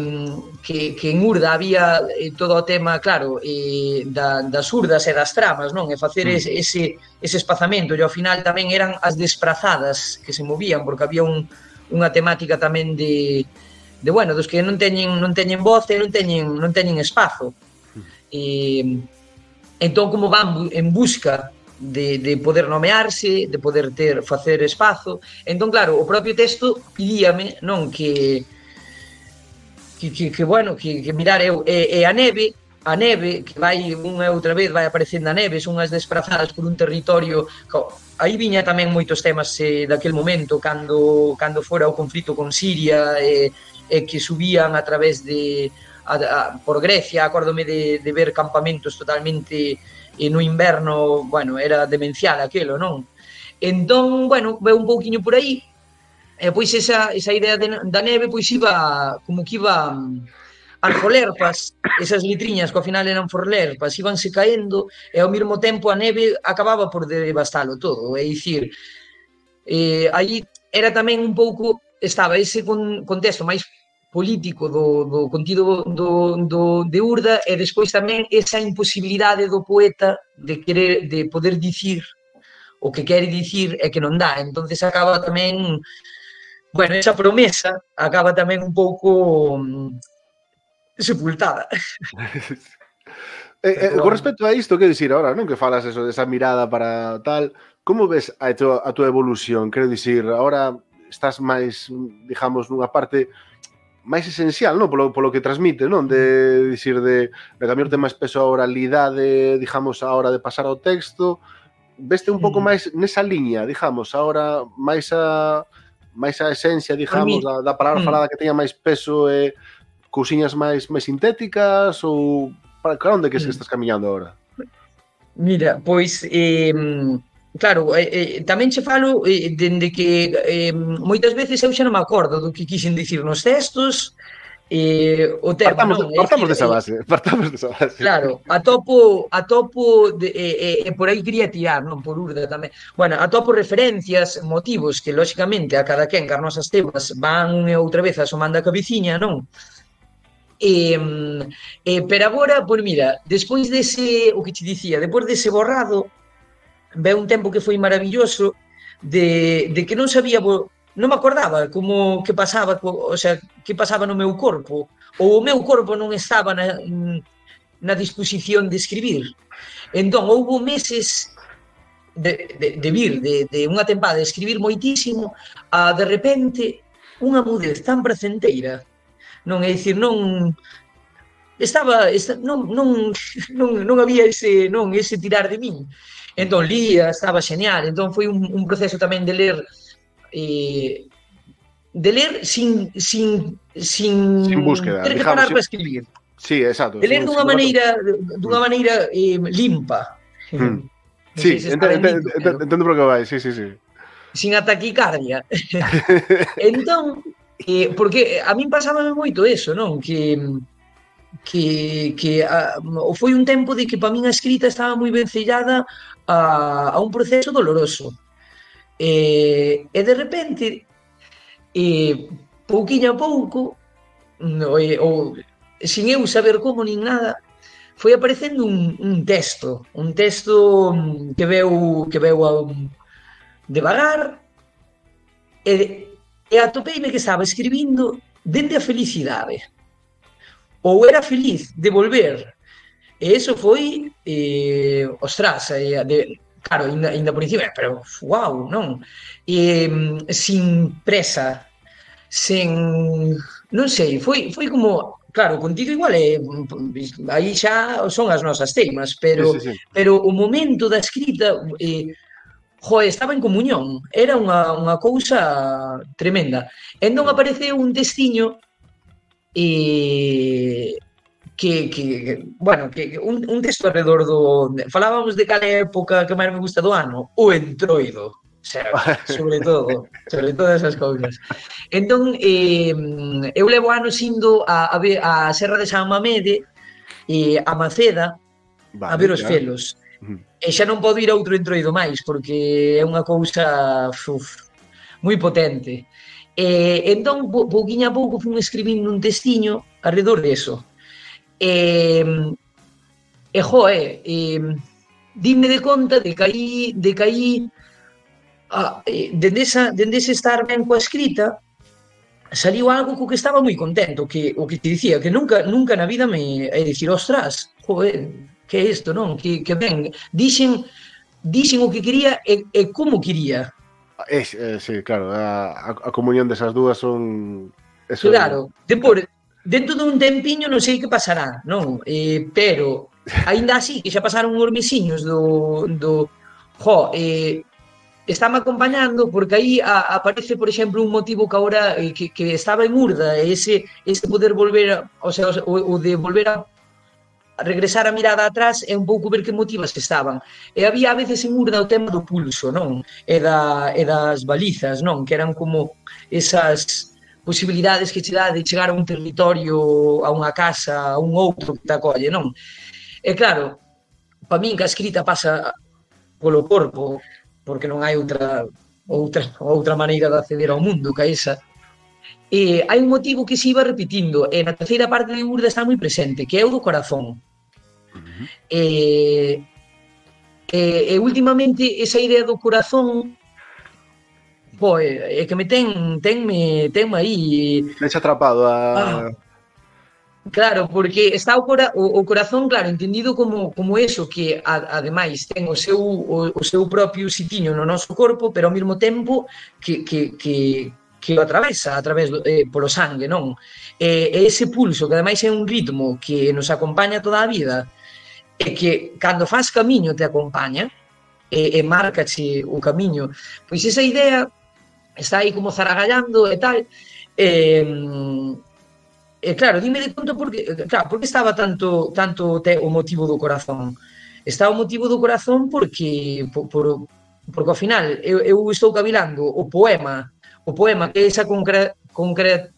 que, que en Urda había eh, todo o tema, claro, eh, da, das urdas e das tramas, non? E facer mm. ese, ese, ese espazamento. E ao final tamén eran as desprazadas que se movían, porque había un, unha temática tamén de, de bueno, dos que non teñen non teñen voz e non teñen non teñen espazo. Mm. E entón como van en busca de, de poder nomearse, de poder ter facer espazo. Entón claro, o propio texto pedíame, non, que que, que, que bueno, que, que mirar eu, e, e a neve, a neve, que vai unha e outra vez vai aparecendo a neve, son as desprazadas por un territorio co, aí viña tamén moitos temas eh, daquel momento cando cando fora o conflito con Siria e eh, eh, que subían a través de a, a, por Grecia, acórdome de, de ver campamentos totalmente e no inverno, bueno, era demencial aquilo, non? Entón, bueno, veo un pouquiño por aí, E pois esa, esa idea de, da neve pois iba como que iba mm, as forlerpas, esas litriñas que ao final eran forlerpas, íbanse caendo e ao mesmo tempo a neve acababa por devastalo todo. É dicir, eh, aí era tamén un pouco, estaba ese con, contexto máis político do, do contido do, do, de Urda e despois tamén esa imposibilidade do poeta de querer de poder dicir o que quere dicir e que non dá. Entonces acaba tamén Bueno, esa promesa acaba tamén un pouco mm, sepultada. eh, eh, con respecto a isto, que dicir ahora, non que falas eso desa mirada para tal, como ves a tua, a tua evolución? Quero dicir, ahora estás máis, digamos, nunha parte máis esencial, non? Polo, polo que transmite, non? De dicir de, de cambiarte máis peso a oralidade, digamos, a hora de pasar ao texto, veste un pouco máis nesa liña, digamos, ahora máis a máis a esencia, digamos, da, da palabra mm. falada que teña máis peso e cousiñas máis máis sintéticas ou para, para onde que se mm. estás camiñando agora? Mira, pois eh, Claro, eh, eh, tamén che falo eh, dende que eh, moitas veces eu xa non me acordo do que quixen dicir nos textos, Eh, o tema, partamos, non, partamos desa eh, base, partamos desa base. Claro, atopo, atopo de, eh, eh, eh por aí quería tirar, non por urda tamén. Bueno, atopo referencias, motivos que lógicamente a cada quen que as nosas temas van outra vez asomando a cabeciña, non? Eh, eh, pero agora, pois mira, despois dese, o que te dicía, despois dese borrado, ve un tempo que foi maravilloso, de, de que non sabía non me acordaba como que pasaba, o sea, que pasaba no meu corpo, ou o meu corpo non estaba na, na disposición de escribir. Entón, houve meses de, de, de vir, de, de unha tempada, de escribir moitísimo, a de repente unha mudez tan presenteira, non é dicir, non estaba, esta, non, non, non, non había ese, non, ese tirar de min. Entón, lía, estaba xeñal, entón foi un, un proceso tamén de ler eh, de ler sin sin sin, sin búsqueda, ter que parar sin... para escribir. Sí, exacto. De ler dunha maneira dunha mm. maneira eh, limpa. Mm. Eh, sí, ent ent ent entendo, entendo por que vai, sí, sí, sí. Sin a taquicardia. entón, eh, porque a min pasaba moito eso, non? Que que, que ah, a, foi un tempo de que para min a escrita estaba moi vencellada a, a un proceso doloroso. E, e de repente, e, pouquinho a pouco, ou, ou sin eu saber como nin nada, foi aparecendo un, un texto, un texto mm, que veu que veu a un, devagar e, e atopeime que estaba escribindo dende a felicidade. Ou era feliz de volver. E eso foi, eh, ostras, eh, de, Claro, ainda, ainda por encima, pero wow, non? E, mm, sin presa, sen... Non sei, foi, foi como claro, contigo igual é mm, aí xa son as nosas temas, pero sí, sí, sí. pero o momento da escrita eh, jo, estaba en comunión, era unha, unha cousa tremenda. E non apareceu un destiño e eh, que, que bueno, que un, un texto alrededor do... Falábamos de cal época que máis me gusta do ano, o entroido. O sea, sobre todo, sobre todas esas cousas. Entón, eh, eu levo anos indo a, a, ver, a Serra de San Mamede e a Maceda vale, a ver os felos. Mm. E xa non podo ir a outro entroido máis, porque é unha cousa uf, moi potente. E, entón, pouquinho a pouco fun escribindo un testiño alrededor deso. E, e eh, joe, e, dime de conta de que aí, de que aí a, dende, esa, dende ese estar ben coa escrita, saliu algo co que estaba moi contento, que o que te dicía, que nunca nunca na vida me é dicir, ostras, joe, que é isto, non? Que, que ben, dixen, dixen o que quería e, e como quería. É, é, sí, claro, a, a, a comunión desas dúas son... Eso, claro, de por, dentro dun tempiño non sei que pasará, non? Eh, pero, aínda así, que xa pasaron os mesiños do... do jo, eh, estáme acompañando porque aí a, aparece, por exemplo, un motivo que agora eh, que, que estaba en Urda, ese ese poder volver, a, o sea, o, o de volver a regresar a mirada atrás é un pouco ver que motivas estaban. E había a veces en Urda o tema do pulso, non? E, da, e das balizas, non? Que eran como esas posibilidades que che dá de chegar a un territorio, a unha casa, a un outro que te acolle, non? E claro, para min que a escrita pasa polo corpo, porque non hai outra outra outra maneira de acceder ao mundo que esa. E hai un motivo que se iba repetindo, e na terceira parte de Urda está moi presente, que é o do corazón. Uh -huh. E, e, e últimamente esa idea do corazón Pô, é que me tem, tem, me, tem aí... Deixa atrapado a... Ah, claro, porque está o, cora, o, o corazón, claro, entendido como, como eso, que a, ademais ten o seu, o, o seu propio sitiño no noso corpo, pero ao mesmo tempo que, que, que, que o atravesa a través do, eh, polo sangue, non? E eh, ese pulso, que ademais é un ritmo que nos acompaña toda a vida, e que cando faz camiño te acompaña, e, e marcache o camiño. Pois esa idea está aí como zaragallando e tal. Eh, e claro, dime de conto porque, eh, claro, porque estaba tanto tanto te, o motivo do corazón. Está o motivo do corazón porque por, por porque ao final eu, eu estou cavilando o poema, o poema que é esa concre, concre,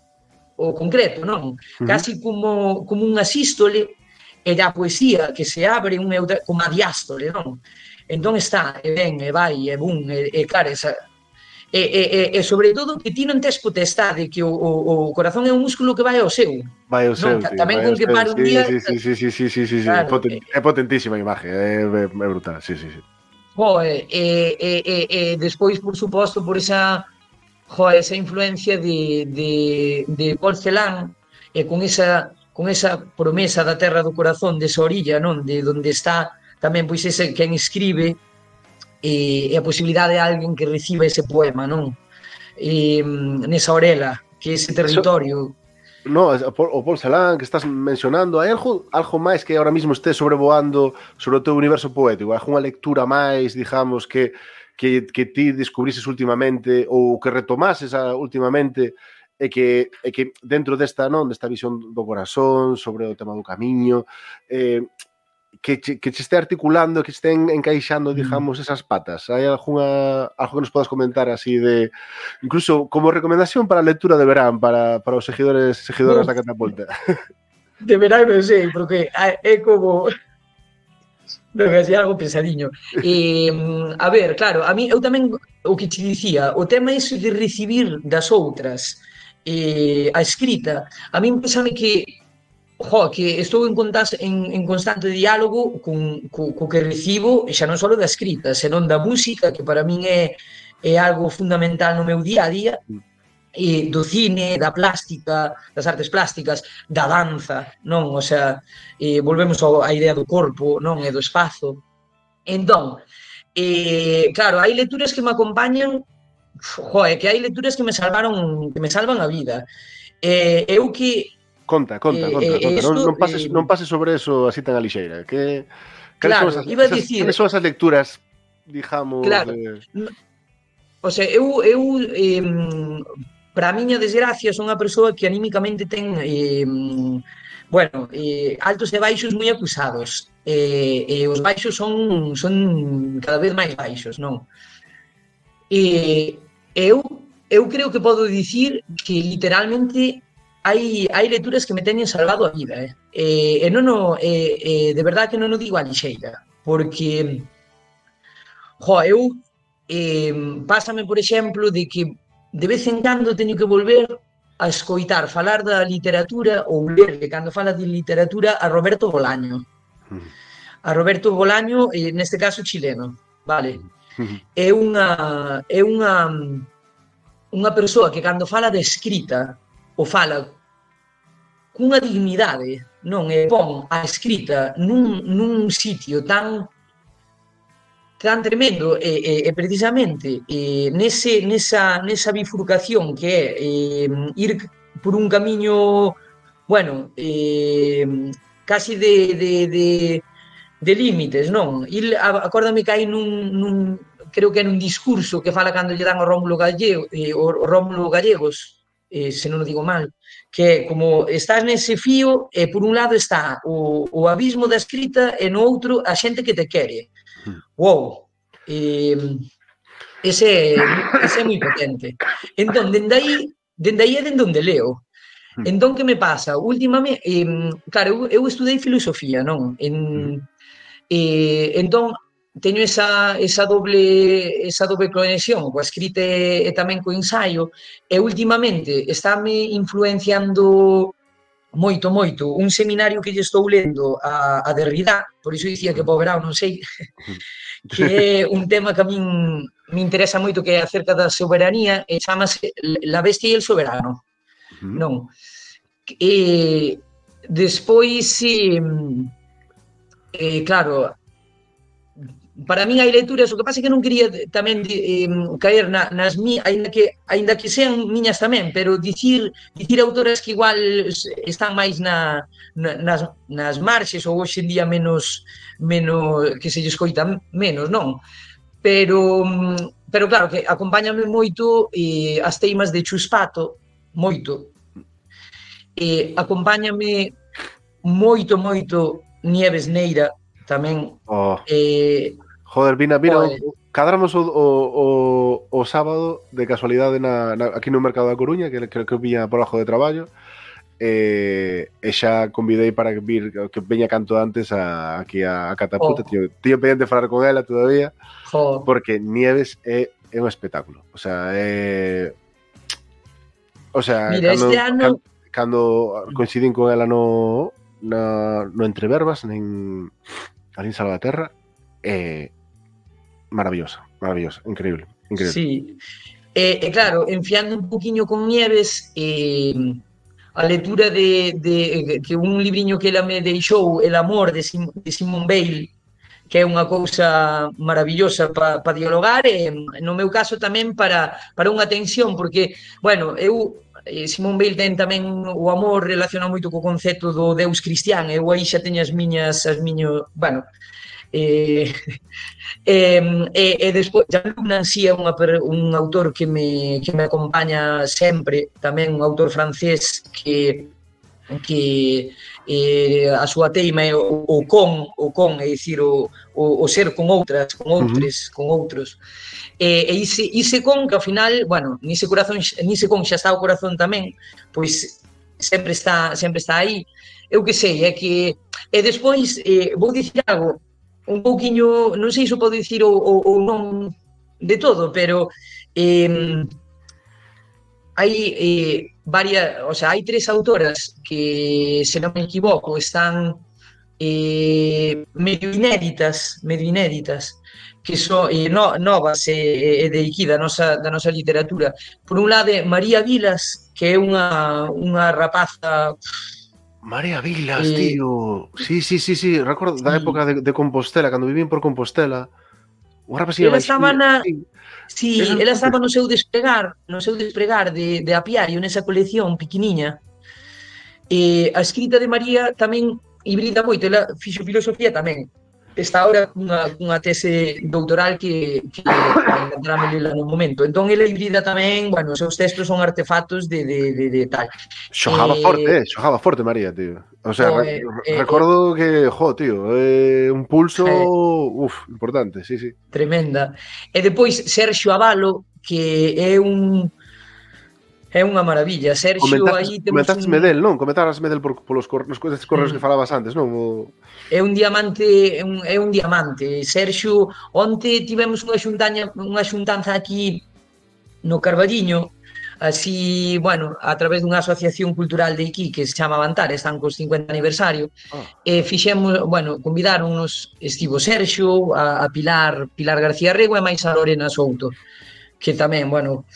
o concreto, non? Uh -huh. Casi como como unha sístole e da poesía que se abre unha outra, como a diástole, non? Entón está, e ven, e vai, e bum, e, e claro, esa, e, e, e, e sobre todo que ti non tes potestade que o, o, o corazón é un músculo que vai ao seu vai ao seu, non? Sí, tamén con que para un día sí, sí, sí, sí, sí, sí, sí, claro, é, poten, eh. é potentísima a imaxe é, é, é brutal, sí, sí, sí Joe, e, e, e, e despois, por suposto, por esa joe, esa influencia de, de, de Porcelán e con esa con esa promesa da terra do corazón, desa orilla, non? De onde está tamén pois ese quen escribe e, e a posibilidade de alguén que reciba ese poema, non? E, mm, nesa orela, que ese territorio... Eso... No, o Paul Salán que estás mencionando, hai algo, algo máis que ahora mismo esté sobrevoando sobre o teu universo poético? Hai unha lectura máis, digamos, que, que, que ti descubrises últimamente ou que retomases a, últimamente e que, e que dentro desta non desta visión do corazón sobre o tema do camiño eh, que, che, que che este articulando, que estén encaixando, mm. digamos, esas patas? Hai algunha algo que nos podas comentar así de... Incluso como recomendación para a lectura de verán, para, para os seguidores e seguidoras da Catapulta. De verán non sei, porque é como... Non, é algo pesadiño. Eh, a ver, claro, a mí eu tamén o que te dicía, o tema é de recibir das outras eh, a escrita. A mí pensame que jo, que estou en, contas, en, en constante diálogo con, co, co que recibo, xa non só da escrita, senón da música, que para min é, é algo fundamental no meu día a día, e do cine, da plástica, das artes plásticas, da danza, non? O sea, e volvemos á idea do corpo, non? E do espazo. Entón, e, claro, hai lecturas que me acompañan jo, é que hai lecturas que me salvaron que me salvan a vida. E, eu que Conta, conta, eh, conta, eh, conta. Eh, esto, non, non, pases, eh, non pases sobre eso así tan a lixeira. Que, claro, esas, iba a dicir... Cales son as lecturas, digamos... Claro, de... O sea, eu, eu eh, para a miña desgracia son unha persoa que anímicamente ten eh, bueno, eh, altos e baixos moi acusados. Eh, e eh, os baixos son son cada vez máis baixos, non? E eh, eu eu creo que podo dicir que literalmente hai, hai lecturas que me teñen salvado a vida, eh? eh, eh e, e non o, e, eh, e, de verdade que non o digo a lixeira, porque, jo, eu, eh, pásame, por exemplo, de que de vez en cando teño que volver a escoitar falar da literatura ou lerle cando fala de literatura a Roberto Bolaño. Mm. A Roberto Bolaño, eh, neste caso chileno, vale? Mm. É unha é unha mm, unha persoa que cando fala de escrita o fala cunha dignidade, non e pon a escrita nun, nun sitio tan tan tremendo e, e, e precisamente e, nese, nesa, nesa bifurcación que é e, ir por un camiño bueno e, casi de, de, de, de límites non? Il, acórdame que hai nun, nun creo que é nun discurso que fala cando lle dan o Rómulo Gallego, eh, o Rómulo Gallegos eh, se non o digo mal, que como estás nese fío, e eh, por un lado está o, o abismo da escrita e no outro a xente que te quere. Hmm. Wow! Eh, ese, ese é moi potente. Entón, dende aí, dende aí é dende onde leo. Hmm. Entón, que me pasa? Últimamente, eh, claro, eu, eu estudei filosofía, non? En, hmm. eh, entón, teño esa, esa, doble, esa doble conexión coa escrita e tamén co ensaio e últimamente estáme influenciando moito, moito un seminario que lle estou lendo a, a Derrida, por iso dicía que poberá, non sei que é un tema que a min me interesa moito que é acerca da soberanía e chamase La bestia e el soberano uh -huh. non e despois e, e, eh, claro para min hai lecturas, o que pasa é que non quería tamén eh, caer na, nas mi, aínda que aínda que sean miñas tamén, pero dicir dicir autoras que igual están máis na, na nas, nas marxes ou hoxe en día menos menos que se lle escoita menos, non? Pero mm, pero claro que acompáñame moito eh, as teimas de Chuspato, moito. Eh, acompáñame moito moito Nieves Neira tamén. Oh. Eh, Joder, vina, vina, o, cadramos o, o, o, o sábado de casualidade na, na, aquí no Mercado da Coruña, que creo que viña por abajo de traballo, e, e xa convidei para que vir que veña canto antes a, aquí a, a Catapulta, oh. tío, tío pendiente falar con ela todavía, oh. porque Nieves é, é un espectáculo, o sea, é... O sea, Mira, cando, este ano... cando, cando coincidín con ela no, na, no Entre Verbas, nen, ali en Salvaterra, é, maravillosa, maravillosa, increíble, increíble. Sí, e, eh, claro, enfiando un poquinho con Nieves, eh, a lectura de, de eh, que un libriño que ela me deixou, El amor de, Sim, de Simon Bale, que é unha cousa maravillosa para pa dialogar e no meu caso tamén para para unha tensión porque, bueno, eu Simón Bale ten tamén o amor relacionado moito co concepto do Deus cristián, eu aí xa teño as miñas as miño, bueno, E, e, e, e despois, Gianluca Nancy é unha, un autor que me, que me acompaña sempre, tamén un autor francés que que eh, a súa teima é o, o con, o con, é dicir, o, o, o ser con outras, con outros, uh -huh. con outros. E, e ise, ise con que ao final, bueno, nise, corazón, nise con xa está o corazón tamén, pois sempre está sempre está aí. Eu que sei, é que e despois eh, vou dicir algo, un pouquiño, non sei se podo dicir ou, ou, ou non de todo, pero eh, hai eh, varias, o sea, hai tres autoras que, se non me equivoco, están eh, medio inéditas, medio inéditas, que son eh, no, novas e eh, de aquí da nosa, da nosa literatura. Por un lado, María Vilas, que é unha, unha rapaza María Vilas, eh... tío. Sí, sí, sí, sí, recordo da época de, de Compostela, cando vivín por Compostela. O rapazía Elas estaba na... Sí, Era... ela estaba no seu despregar, no seu despregar de, de apiario, nesa colección pequeniña. E eh, a escrita de María tamén hibrida moito, ela fixo filosofía tamén, está ahora cunha, cunha tese doutoral que, que intentará lela no momento. Entón, ele hibrida tamén, bueno, os seus textos son artefactos de, de, de, de tal. Xojaba eh, forte, eh, xojaba forte, María, tío. O sea, oh, eh, re eh, recordo eh. que, jo, tío, eh, un pulso, eh, uf, importante, sí, sí. Tremenda. E depois, Sergio Avalo, que é un É unha maravilla, Sergio, Comentas, aí temos Comentasme un... del, non? Comentaras del por, polos cor, nos, correos mm. que falabas antes, non? O... É un diamante, é un, é un diamante. Sergio, onte tivemos unha xuntaña, unha xuntanza aquí no Carballiño, así, bueno, a través dunha asociación cultural de aquí que se chama Vantar, están cos 50 aniversario, ah. e fixemos, bueno, convidaronnos estivo Sergio, a, a Pilar, Pilar García Rego e máis a Lorena Souto que tamén, bueno,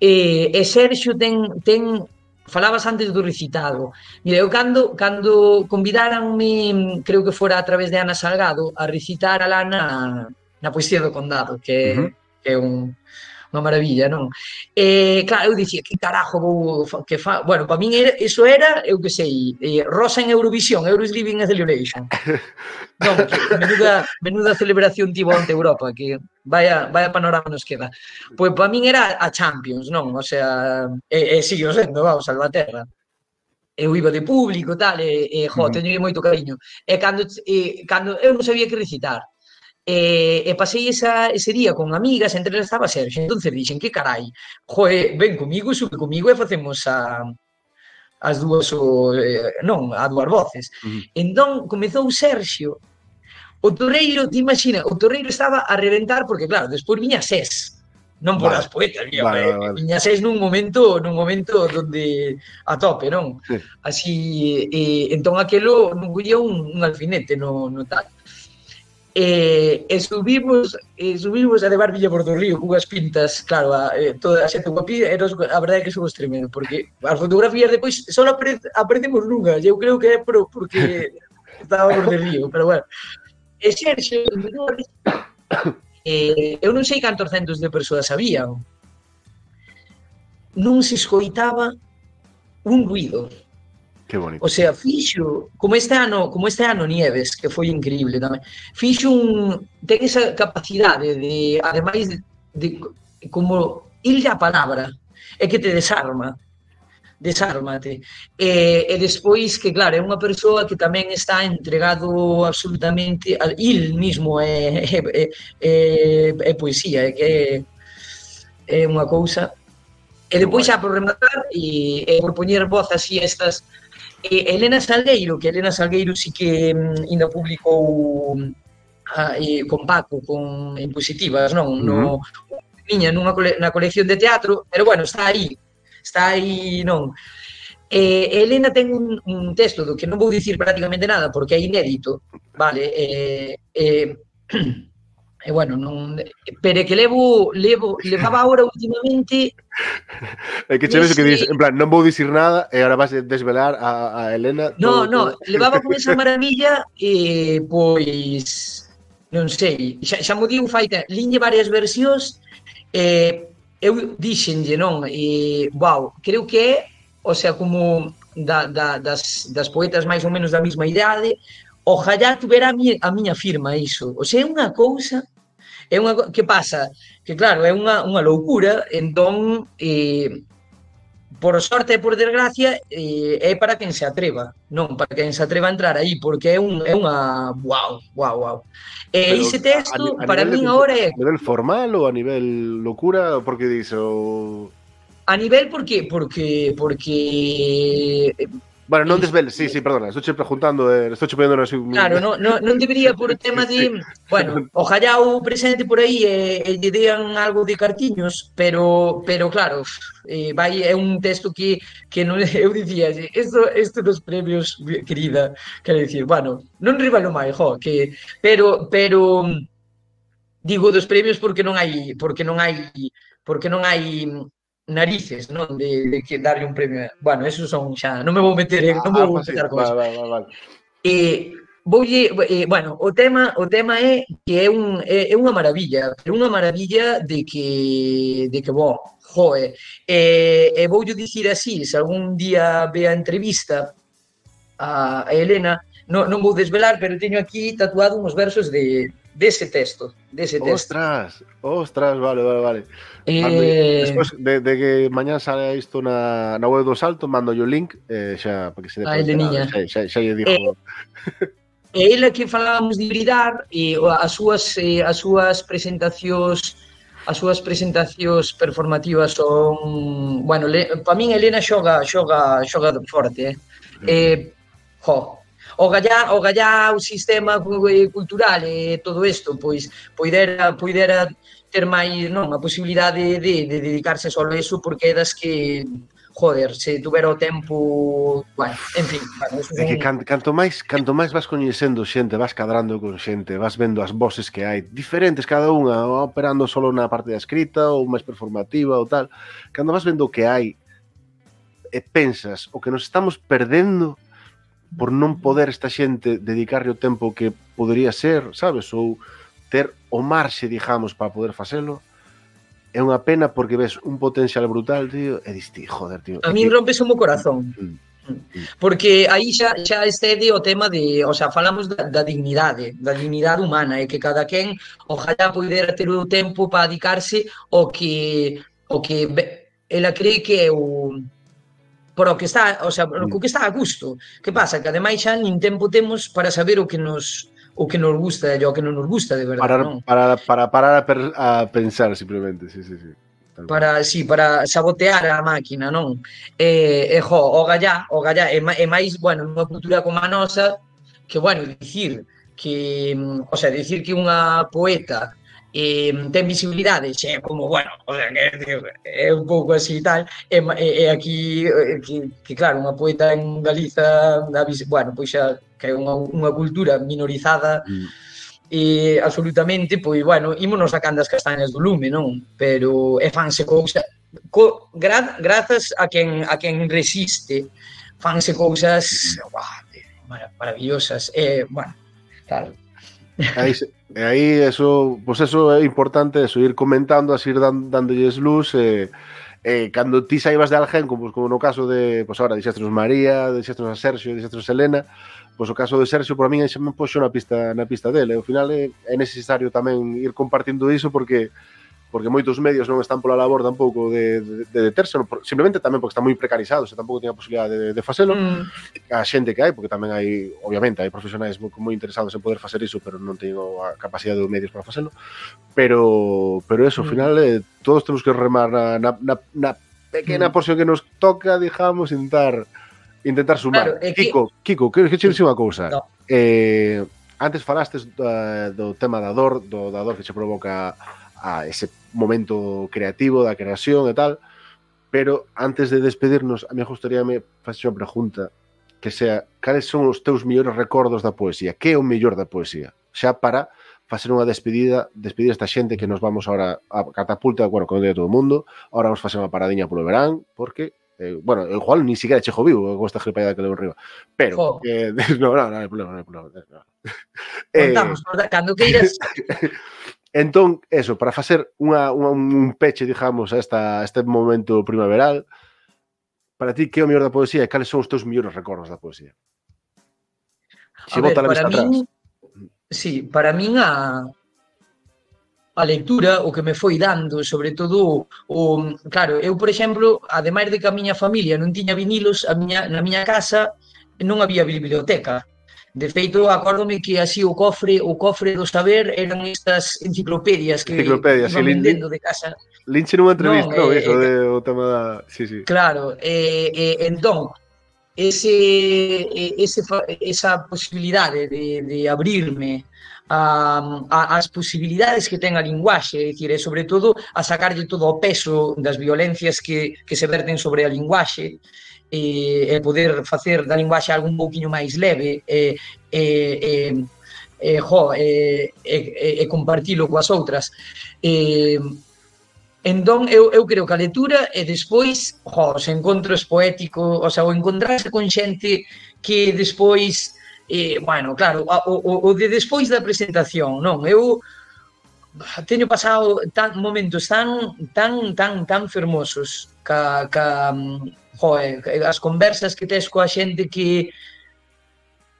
E, e Sergio ten, ten falabas antes do recitado. Mira, eu cando, cando convidaranme, creo que fora a través de Ana Salgado, a recitar a Lana na, na poesía do Condado, que, uh -huh. que é un, unha maravilla, non? Eh, claro, eu dicía, que carajo vou que fa, bueno, para min era, eso era, eu que sei, eh, Rosa en Eurovisión, Euros Living a Celebration. non, que, menuda, menuda celebración tivo ante Europa, que vaya, vaya panorama nos queda. Pois para min era a Champions, non? O sea, e, e sigo sendo, vamos, Salvaterra eu iba de público, tal, e, e jo, uh -huh. teño moito cariño. E cando, e, cando eu non sabía que recitar, E, e pasei esa, ese día con amigas, entre elas estaba Sergio. entonces dixen, que carai, joe, ven comigo, sube comigo e facemos a, as dúas, o, eh, non, a dúas voces. Uh -huh. Entón, comezou Sergio, o Torreiro, te imagina, o Torreiro estaba a reventar, porque claro, despois viña Sés, non por vale. as poetas, viña, vale, vale. viña Sés nun momento, nun momento donde a tope, non? Sí. Así, eh, entón aquelo non collía un, un alfinete no, no tal e, e subimos e subimos a levar por do Río cunhas pintas, claro, a, eh, toda a xente guapi e nos, a verdade é que somos tremendo porque as fotografías depois só apre, aprendemos nunca, eu creo que é por, porque estábamos de Río, pero bueno. E Xerxo eh, eu non sei cantos centos de persoas sabían non se escoitaba un ruido. Que bonito. O sea, fixo, como este ano, como este ano Nieves, que foi increíble tamén. Fixo un ten esa capacidade de ademais de, de como ir a palabra, é que te desarma desármate. E, e despois que, claro, é unha persoa que tamén está entregado absolutamente a il mismo é, é, é, é, é poesía, é que é, é unha cousa. E depois xa por rematar e, e por poñer voz así estas E Elena Salgueiro, que Elena Salgueiro sí que mm, ainda publicou a, e, con Paco, con, en positivas, non? No, uh -huh. Miña, nunha cole, na colección de teatro, pero bueno, está aí, está aí, non? Eh, Elena ten un, un texto do que non vou dicir prácticamente nada porque é inédito, vale? Eh, eh, e bueno, non, pero que levo, levo levaba agora últimamente É que cheves que dis, en plan, non vou dicir nada e agora vas desvelar a, a Elena No, todo, no, todo. levaba con esa maravilla e pois non sei, xa, xa mo diu Faita, liñe varias versións e eu dixenlle, non, e wow, creo que é, o sea, como da, da, das, das poetas máis ou menos da mesma idade, Ojalá tuvera a mi, a miña firma iso. O sea, é unha cousa é unha que pasa que claro, é unha unha loucura, entón eh por sorte e por desgracia eh, é para quen se atreva, non para quen se atreva a entrar aí, porque é un é unha wow, wow, wow. E Pero ese texto a, a para min agora é a nivel formal ou a nivel loucura, porque dixo a nivel porque porque porque Bueno, non desveles, sí, sí, perdona, estou sempre juntando, eh, estou chupendo así. Claro, non non, non debería por tema de, bueno, ojalá o presente por aí e eh, lle dean algo de cartiños, pero pero claro, eh, vai é un texto que que non eu dicía, isto isto dos premios, querida, quero dicir, bueno, non rivalo máis, jo, que pero pero digo dos premios porque non hai porque non hai porque non hai narices, non? De, de que darlle un premio. Bueno, eso son xa, non me vou meter, ah, non me vou meter ah, con vale, vale, vale. Eh, voulle, eh, eh, bueno, o tema, o tema é que é un é, é unha maravilla, é unha maravilla de que de que bo, joe. Eh, e eh, voulle dicir así, se algún día ve a entrevista a Elena, non, non vou desvelar, pero teño aquí tatuado uns versos de dese texto, dese texto. Ostras, ostras, vale, vale, vale. Eh... Despois de, de que mañá sale isto na, na web do Salto, mando o link eh, xa para que se dé ah, Ai, niña. Xa, xa, xa lle digo. Eh... eh e ela que falábamos de hibridar e as súas eh, as súas presentacións as súas presentacións performativas son, bueno, para min Elena xoga xoga xoga forte, eh. Mm. Eh, jo, o gallá, o gallá o sistema eh, cultural e todo isto, pois poidera, poidera ter máis, non, a posibilidade de, de dedicarse só a eso porque é das que joder, se tuvera o tempo, bueno, en fin, bueno, é que can, canto máis, canto máis vas coñecendo xente, vas cadrando con xente, vas vendo as voces que hai, diferentes cada unha, operando solo na parte da escrita ou máis performativa ou tal. Cando vas vendo o que hai e pensas o que nos estamos perdendo por non poder esta xente dedicarlle o tempo que podería ser, sabes, ou ter o marxe, digamos, para poder facelo, é unha pena porque ves un potencial brutal, tío, e diste, joder, tío. A min rompes o corazón. Mm, mm. Porque aí xa, xa excede o tema de, o sea, falamos da, da dignidade, da dignidade humana, e que cada quen ojalá poidera ter o tempo para dedicarse o que o que ela cree que é o para o que está, o sea, o mm. que está a gusto. Que pasa? Que ademais xa nin tempo temos para saber o que nos o que nos gusta e o que non nos gusta de verdade, parar, non? Para, para parar a, per, a pensar simplemente, sí, sí, sí. Para, sí, para sabotear a máquina, non? E, e jo, o gallá, o gallá, e, e máis, bueno, nunha cultura como a nosa, que, bueno, dicir que, mm, o sea, dicir que unha poeta eh, ten visibilidade, xe como, bueno, o sea, que, é un pouco así e tal, e, e, e aquí, eh, que, que claro, unha poeta en Galiza, da, bueno, pois xa, que é unha, unha cultura minorizada, mm e absolutamente, pois, bueno, ímonos sacando as castañas do lume, non? Pero e fanse cousas, co, gra, grazas a quen, a quen resiste, fanse cousas uah, maravillosas. E, bueno, claro, aí, aí eso, pues eso é importante, eso, ir comentando, así ir dan, dándolles luz, e, eh, eh, cando ti saibas de alguén, como, como no caso de, pues ahora, dixestros María, dixestros a Sergio, dixestros Elena, pois o caso de Sergio, para min, xa me poxo na pista, na pista dele, ao final eh, é, é necesario tamén ir compartindo iso, porque porque moitos medios non están pola labor tampouco de, de, de deterse, simplemente tamén porque están moi precarizados e tampouco teña a posibilidad de, de facelo. Mm. A xente que hai, porque tamén hai, obviamente, hai profesionais moi, moi interesados en poder facer iso, pero non teño a capacidade dos medios para facelo. Pero, pero eso, ao mm. final, eh, todos temos que remar na, na, na, na pequena mm. porción que nos toca, digamos, intentar intentar sumar. Claro, eh, Kiko, que... Kiko, que, que che sí. unha cousa. No. Eh, antes falastes uh, do tema da dor, do, da dor que se provoca a ese momento creativo da creación e tal, pero antes de despedirnos, a mí gustaríame facer unha pregunta que sea cales son os teus mellores recordos da poesía? Que é o mellor da poesía? Xa para facer unha despedida, despedir esta xente que nos vamos ahora a catapulta, bueno, con todo o mundo, ahora vamos facer unha paradiña polo verán, porque eh, bueno, igual ni siquiera chejo vivo eh, con esta gripallada que levo arriba. Pero, oh. eh, no, no, non hai problema, non hai problema. no. Contamos, eh, cando queiras. Entón, eso, para facer unha, unha, un peche, digamos, a, esta, a este momento primaveral, para ti, que é o mellor da poesía e cales son os teus mellores recordos da poesía? Se a bota ver, a vista min, atrás. Sí, para min a, a lectura, o que me foi dando, sobre todo, o, claro, eu, por exemplo, ademais de que a miña familia non tiña vinilos, a miña, na miña casa non había biblioteca. De feito, acórdome que así o cofre o cofre do saber eran estas enciclopedias que enciclopedias, iban vendendo de casa. Linche nunha entrevista, non, no, eh, iso, eh, de, o tema da... Sí, sí. Claro, eh, eh, entón, ese, eh, ese, esa posibilidade de, de abrirme a, a, as posibilidades que ten a linguaxe, é dicir, e sobre todo a sacarlle todo o peso das violencias que, que se verten sobre a linguaxe, e, e poder facer da linguaxe algo un pouquiño máis leve e, e, e e, jo, e, e, e compartilo coas outras. E, entón, eu, eu creo que a lectura e despois, jo, os encontros poéticos, o sea, o encontrarse con xente que despois, eh, bueno, claro, o, o, o de despois da presentación, non? Eu, teño pasado tan momentos tan tan tan tan fermosos ca ca joe, as conversas que tes coa xente que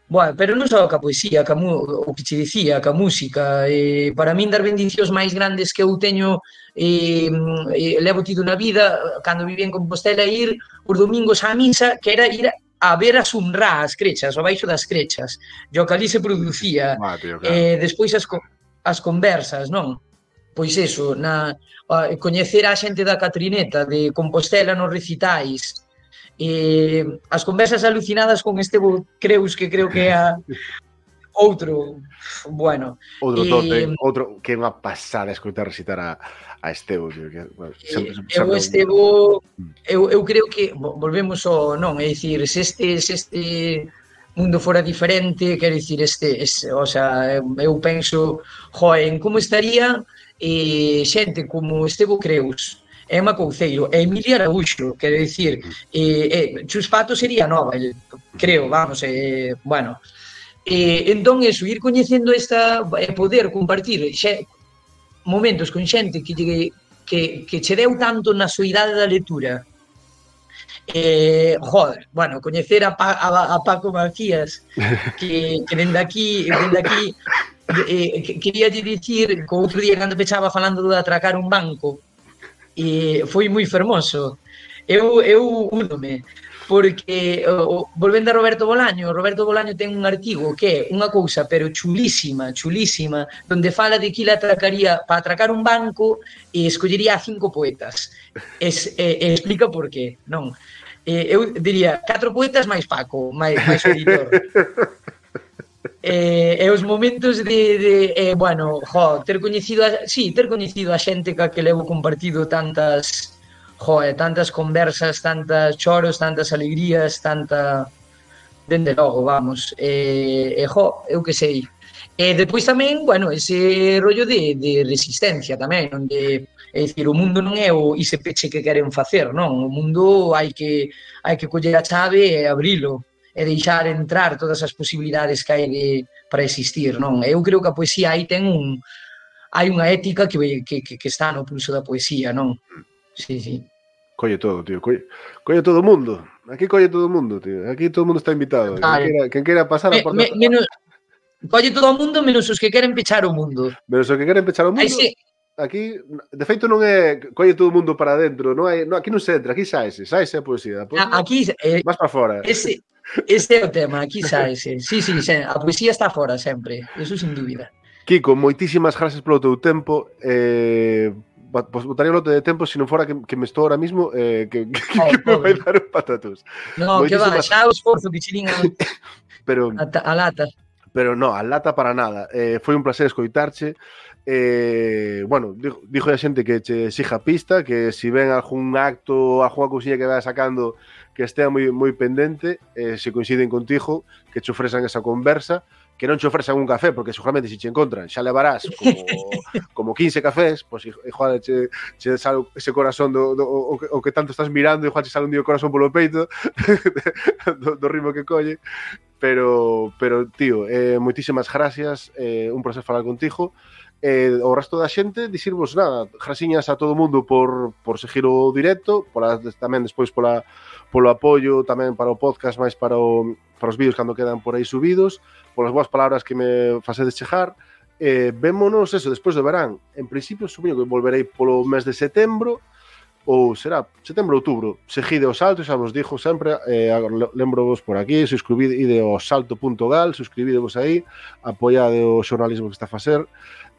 Bueno, pero non só ca poesía, ca mu, o que che dicía, ca música. Eh, para min das bendicións máis grandes que eu teño eh, eh, levo tido na vida, cando vivía en Compostela, ir os domingos á misa, que era ir a ver as unrá, as crechas, o baixo das crechas. E o que ali se producía. Ah, tío, claro. eh, despois as, as conversas, non? Pois eso, na, a, coñecer a xente da Catrineta, de Compostela nos recitais, E as conversas alucinadas con este Creus que creo que é a, outro, bueno. Outro e... tote, outro que é unha pasada escutar recitar a, a Estevo. Que, bueno, sempre, sempre, eu Estevo, mm. eu, eu creo que, volvemos ao non, é dicir, se este, se este mundo fora diferente, quero dicir, este, este o sea, eu penso, joen, como estaría eh, xente como Estevo Creus, Emma Couceiro e Emilia Araújo, quero dicir, eh, eh, Chuspato sería nova, el, creo, vamos, eh, bueno. Eh, entón, eso, ir coñecendo esta, eh, poder compartir xe, momentos con xente que, que, que, que che deu tanto na soidade da lectura, Eh, joder, bueno, coñecer a, pa, a, a Paco Macías que, que dende aquí, dende aquí eh, quería dicir que outro día cando pechaba falando de atracar un banco e foi moi fermoso. Eu, eu únome porque o, volvendo a Roberto Bolaño, Roberto Bolaño ten un artigo que é unha cousa pero chulísima, chulísima, onde fala de que ele atracaría para atracar un banco e escollería a cinco poetas. Es, e, e explica por qué, non? E, eu diría catro poetas máis Paco, máis, máis o editor. Eh, e os momentos de, de eh, bueno, jo, ter coñecido a, sí, ter coñecido a xente ca que levo compartido tantas jo, eh, tantas conversas, tantas choros, tantas alegrías, tanta dende logo, vamos. Eh, eh jo, eu que sei. E eh, depois tamén, bueno, ese rollo de, de resistencia tamén, onde é dicir, o mundo non é o ese peche que queren facer, non? O mundo hai que hai que coller a chave e abrilo e deixar entrar todas as posibilidades que hai de, para existir, non? Eu creo que a poesía aí ten un hai unha ética que, que, que, que está no pulso da poesía, non? Sí, sí. Colle todo, tío, colle, colle todo o mundo. Aquí colle todo o mundo, tío. Aquí todo o mundo está invitado. Vale. Quen, quera, quen quera pasar a porta... Me, menos, colle todo o mundo menos os que queren pechar o mundo. Menos os que queren pechar o mundo. Aí sí. Aquí, de feito, non é colle todo o mundo para dentro, non hai, non, aquí non se entra, aquí saese, saese a poesía. Pois, aquí, eh, para fora. Ese, Ese é o tema, aquí xa ese. Sí, sí, xa, a poesía está fora sempre, eso sin dúbida. Kiko, moitísimas gracias polo teu tempo. Eh, pues, botaría o lote de tempo se non fora que, que me estou ahora mismo eh, que, que, Ay, que me vai dar un patatus. No, moitísimas... que va, xa o esforzo que chiringa pero, a, a lata. Pero no, a lata para nada. Eh, foi un placer escoitarche. Eh, bueno, dijo, dijo a xente que che xija pista, que si ven algún acto, a alguna cousinha que vai sacando, que estea moi, moi pendente eh, se coinciden contigo, que che ofrezan esa conversa, que non che ofrezan un café, porque seguramente se che encontran, xa levarás como, como 15 cafés, pois pues, igual che, che sale ese corazón do, do, o, que, o que tanto estás mirando, igual che sale un día o corazón polo peito do, do ritmo que colle, pero, pero tío, eh, moitísimas gracias, eh, un placer falar contigo, eh, o resto da xente dicirvos nada, grasiñas a todo o mundo por, por seguir o directo, pola, tamén despois pola, polo apoio tamén para o podcast, máis para, o, para os vídeos cando quedan por aí subidos, polas boas palabras que me facedes chejar, eh, vémonos eso despois do verán. En principio, supoño que volverei polo mes de setembro, ou será setembro outubro. Seguide o salto, xa vos dixo sempre, eh, lembro vos por aquí, suscribide ao salto.gal, suscribidevos aí, apoiade o xornalismo que está a facer,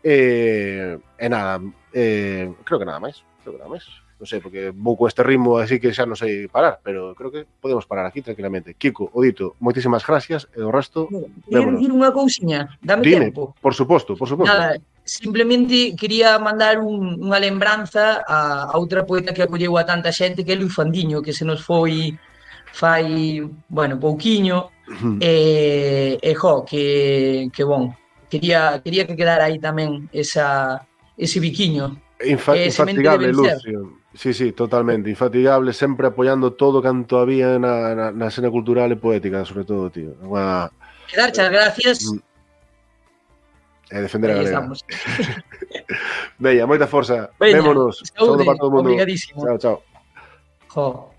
E, e nada, eh, creo que nada máis, creo que nada máis. Non sei, porque vou co este ritmo así que xa non sei parar, pero creo que podemos parar aquí tranquilamente. Kiko, Odito, moitísimas gracias e o resto... Quero dicir unha cousiña, dame Dime, tempo. Por suposto, por suposto. Nada, simplemente quería mandar un, unha lembranza a, a outra poeta que acolleu a tanta xente que é Luis Fandiño, que se nos foi fai, bueno, pouquiño, e, eh, e jo, que, que bon, quería, quería que quedara aí tamén esa, ese biquiño. Infa, infatigable, Lucio. Sí, sí, totalmente. Infatigable, sempre apoiando todo canto había na, na, na escena cultural e poética, sobre todo, tío. Unha... Quedar as gracias. E defender a galega. Bella, moita forza. Vémonos. Saúde, Saúde para todo o mundo. Obrigadísimo. Chao, chao. Jo.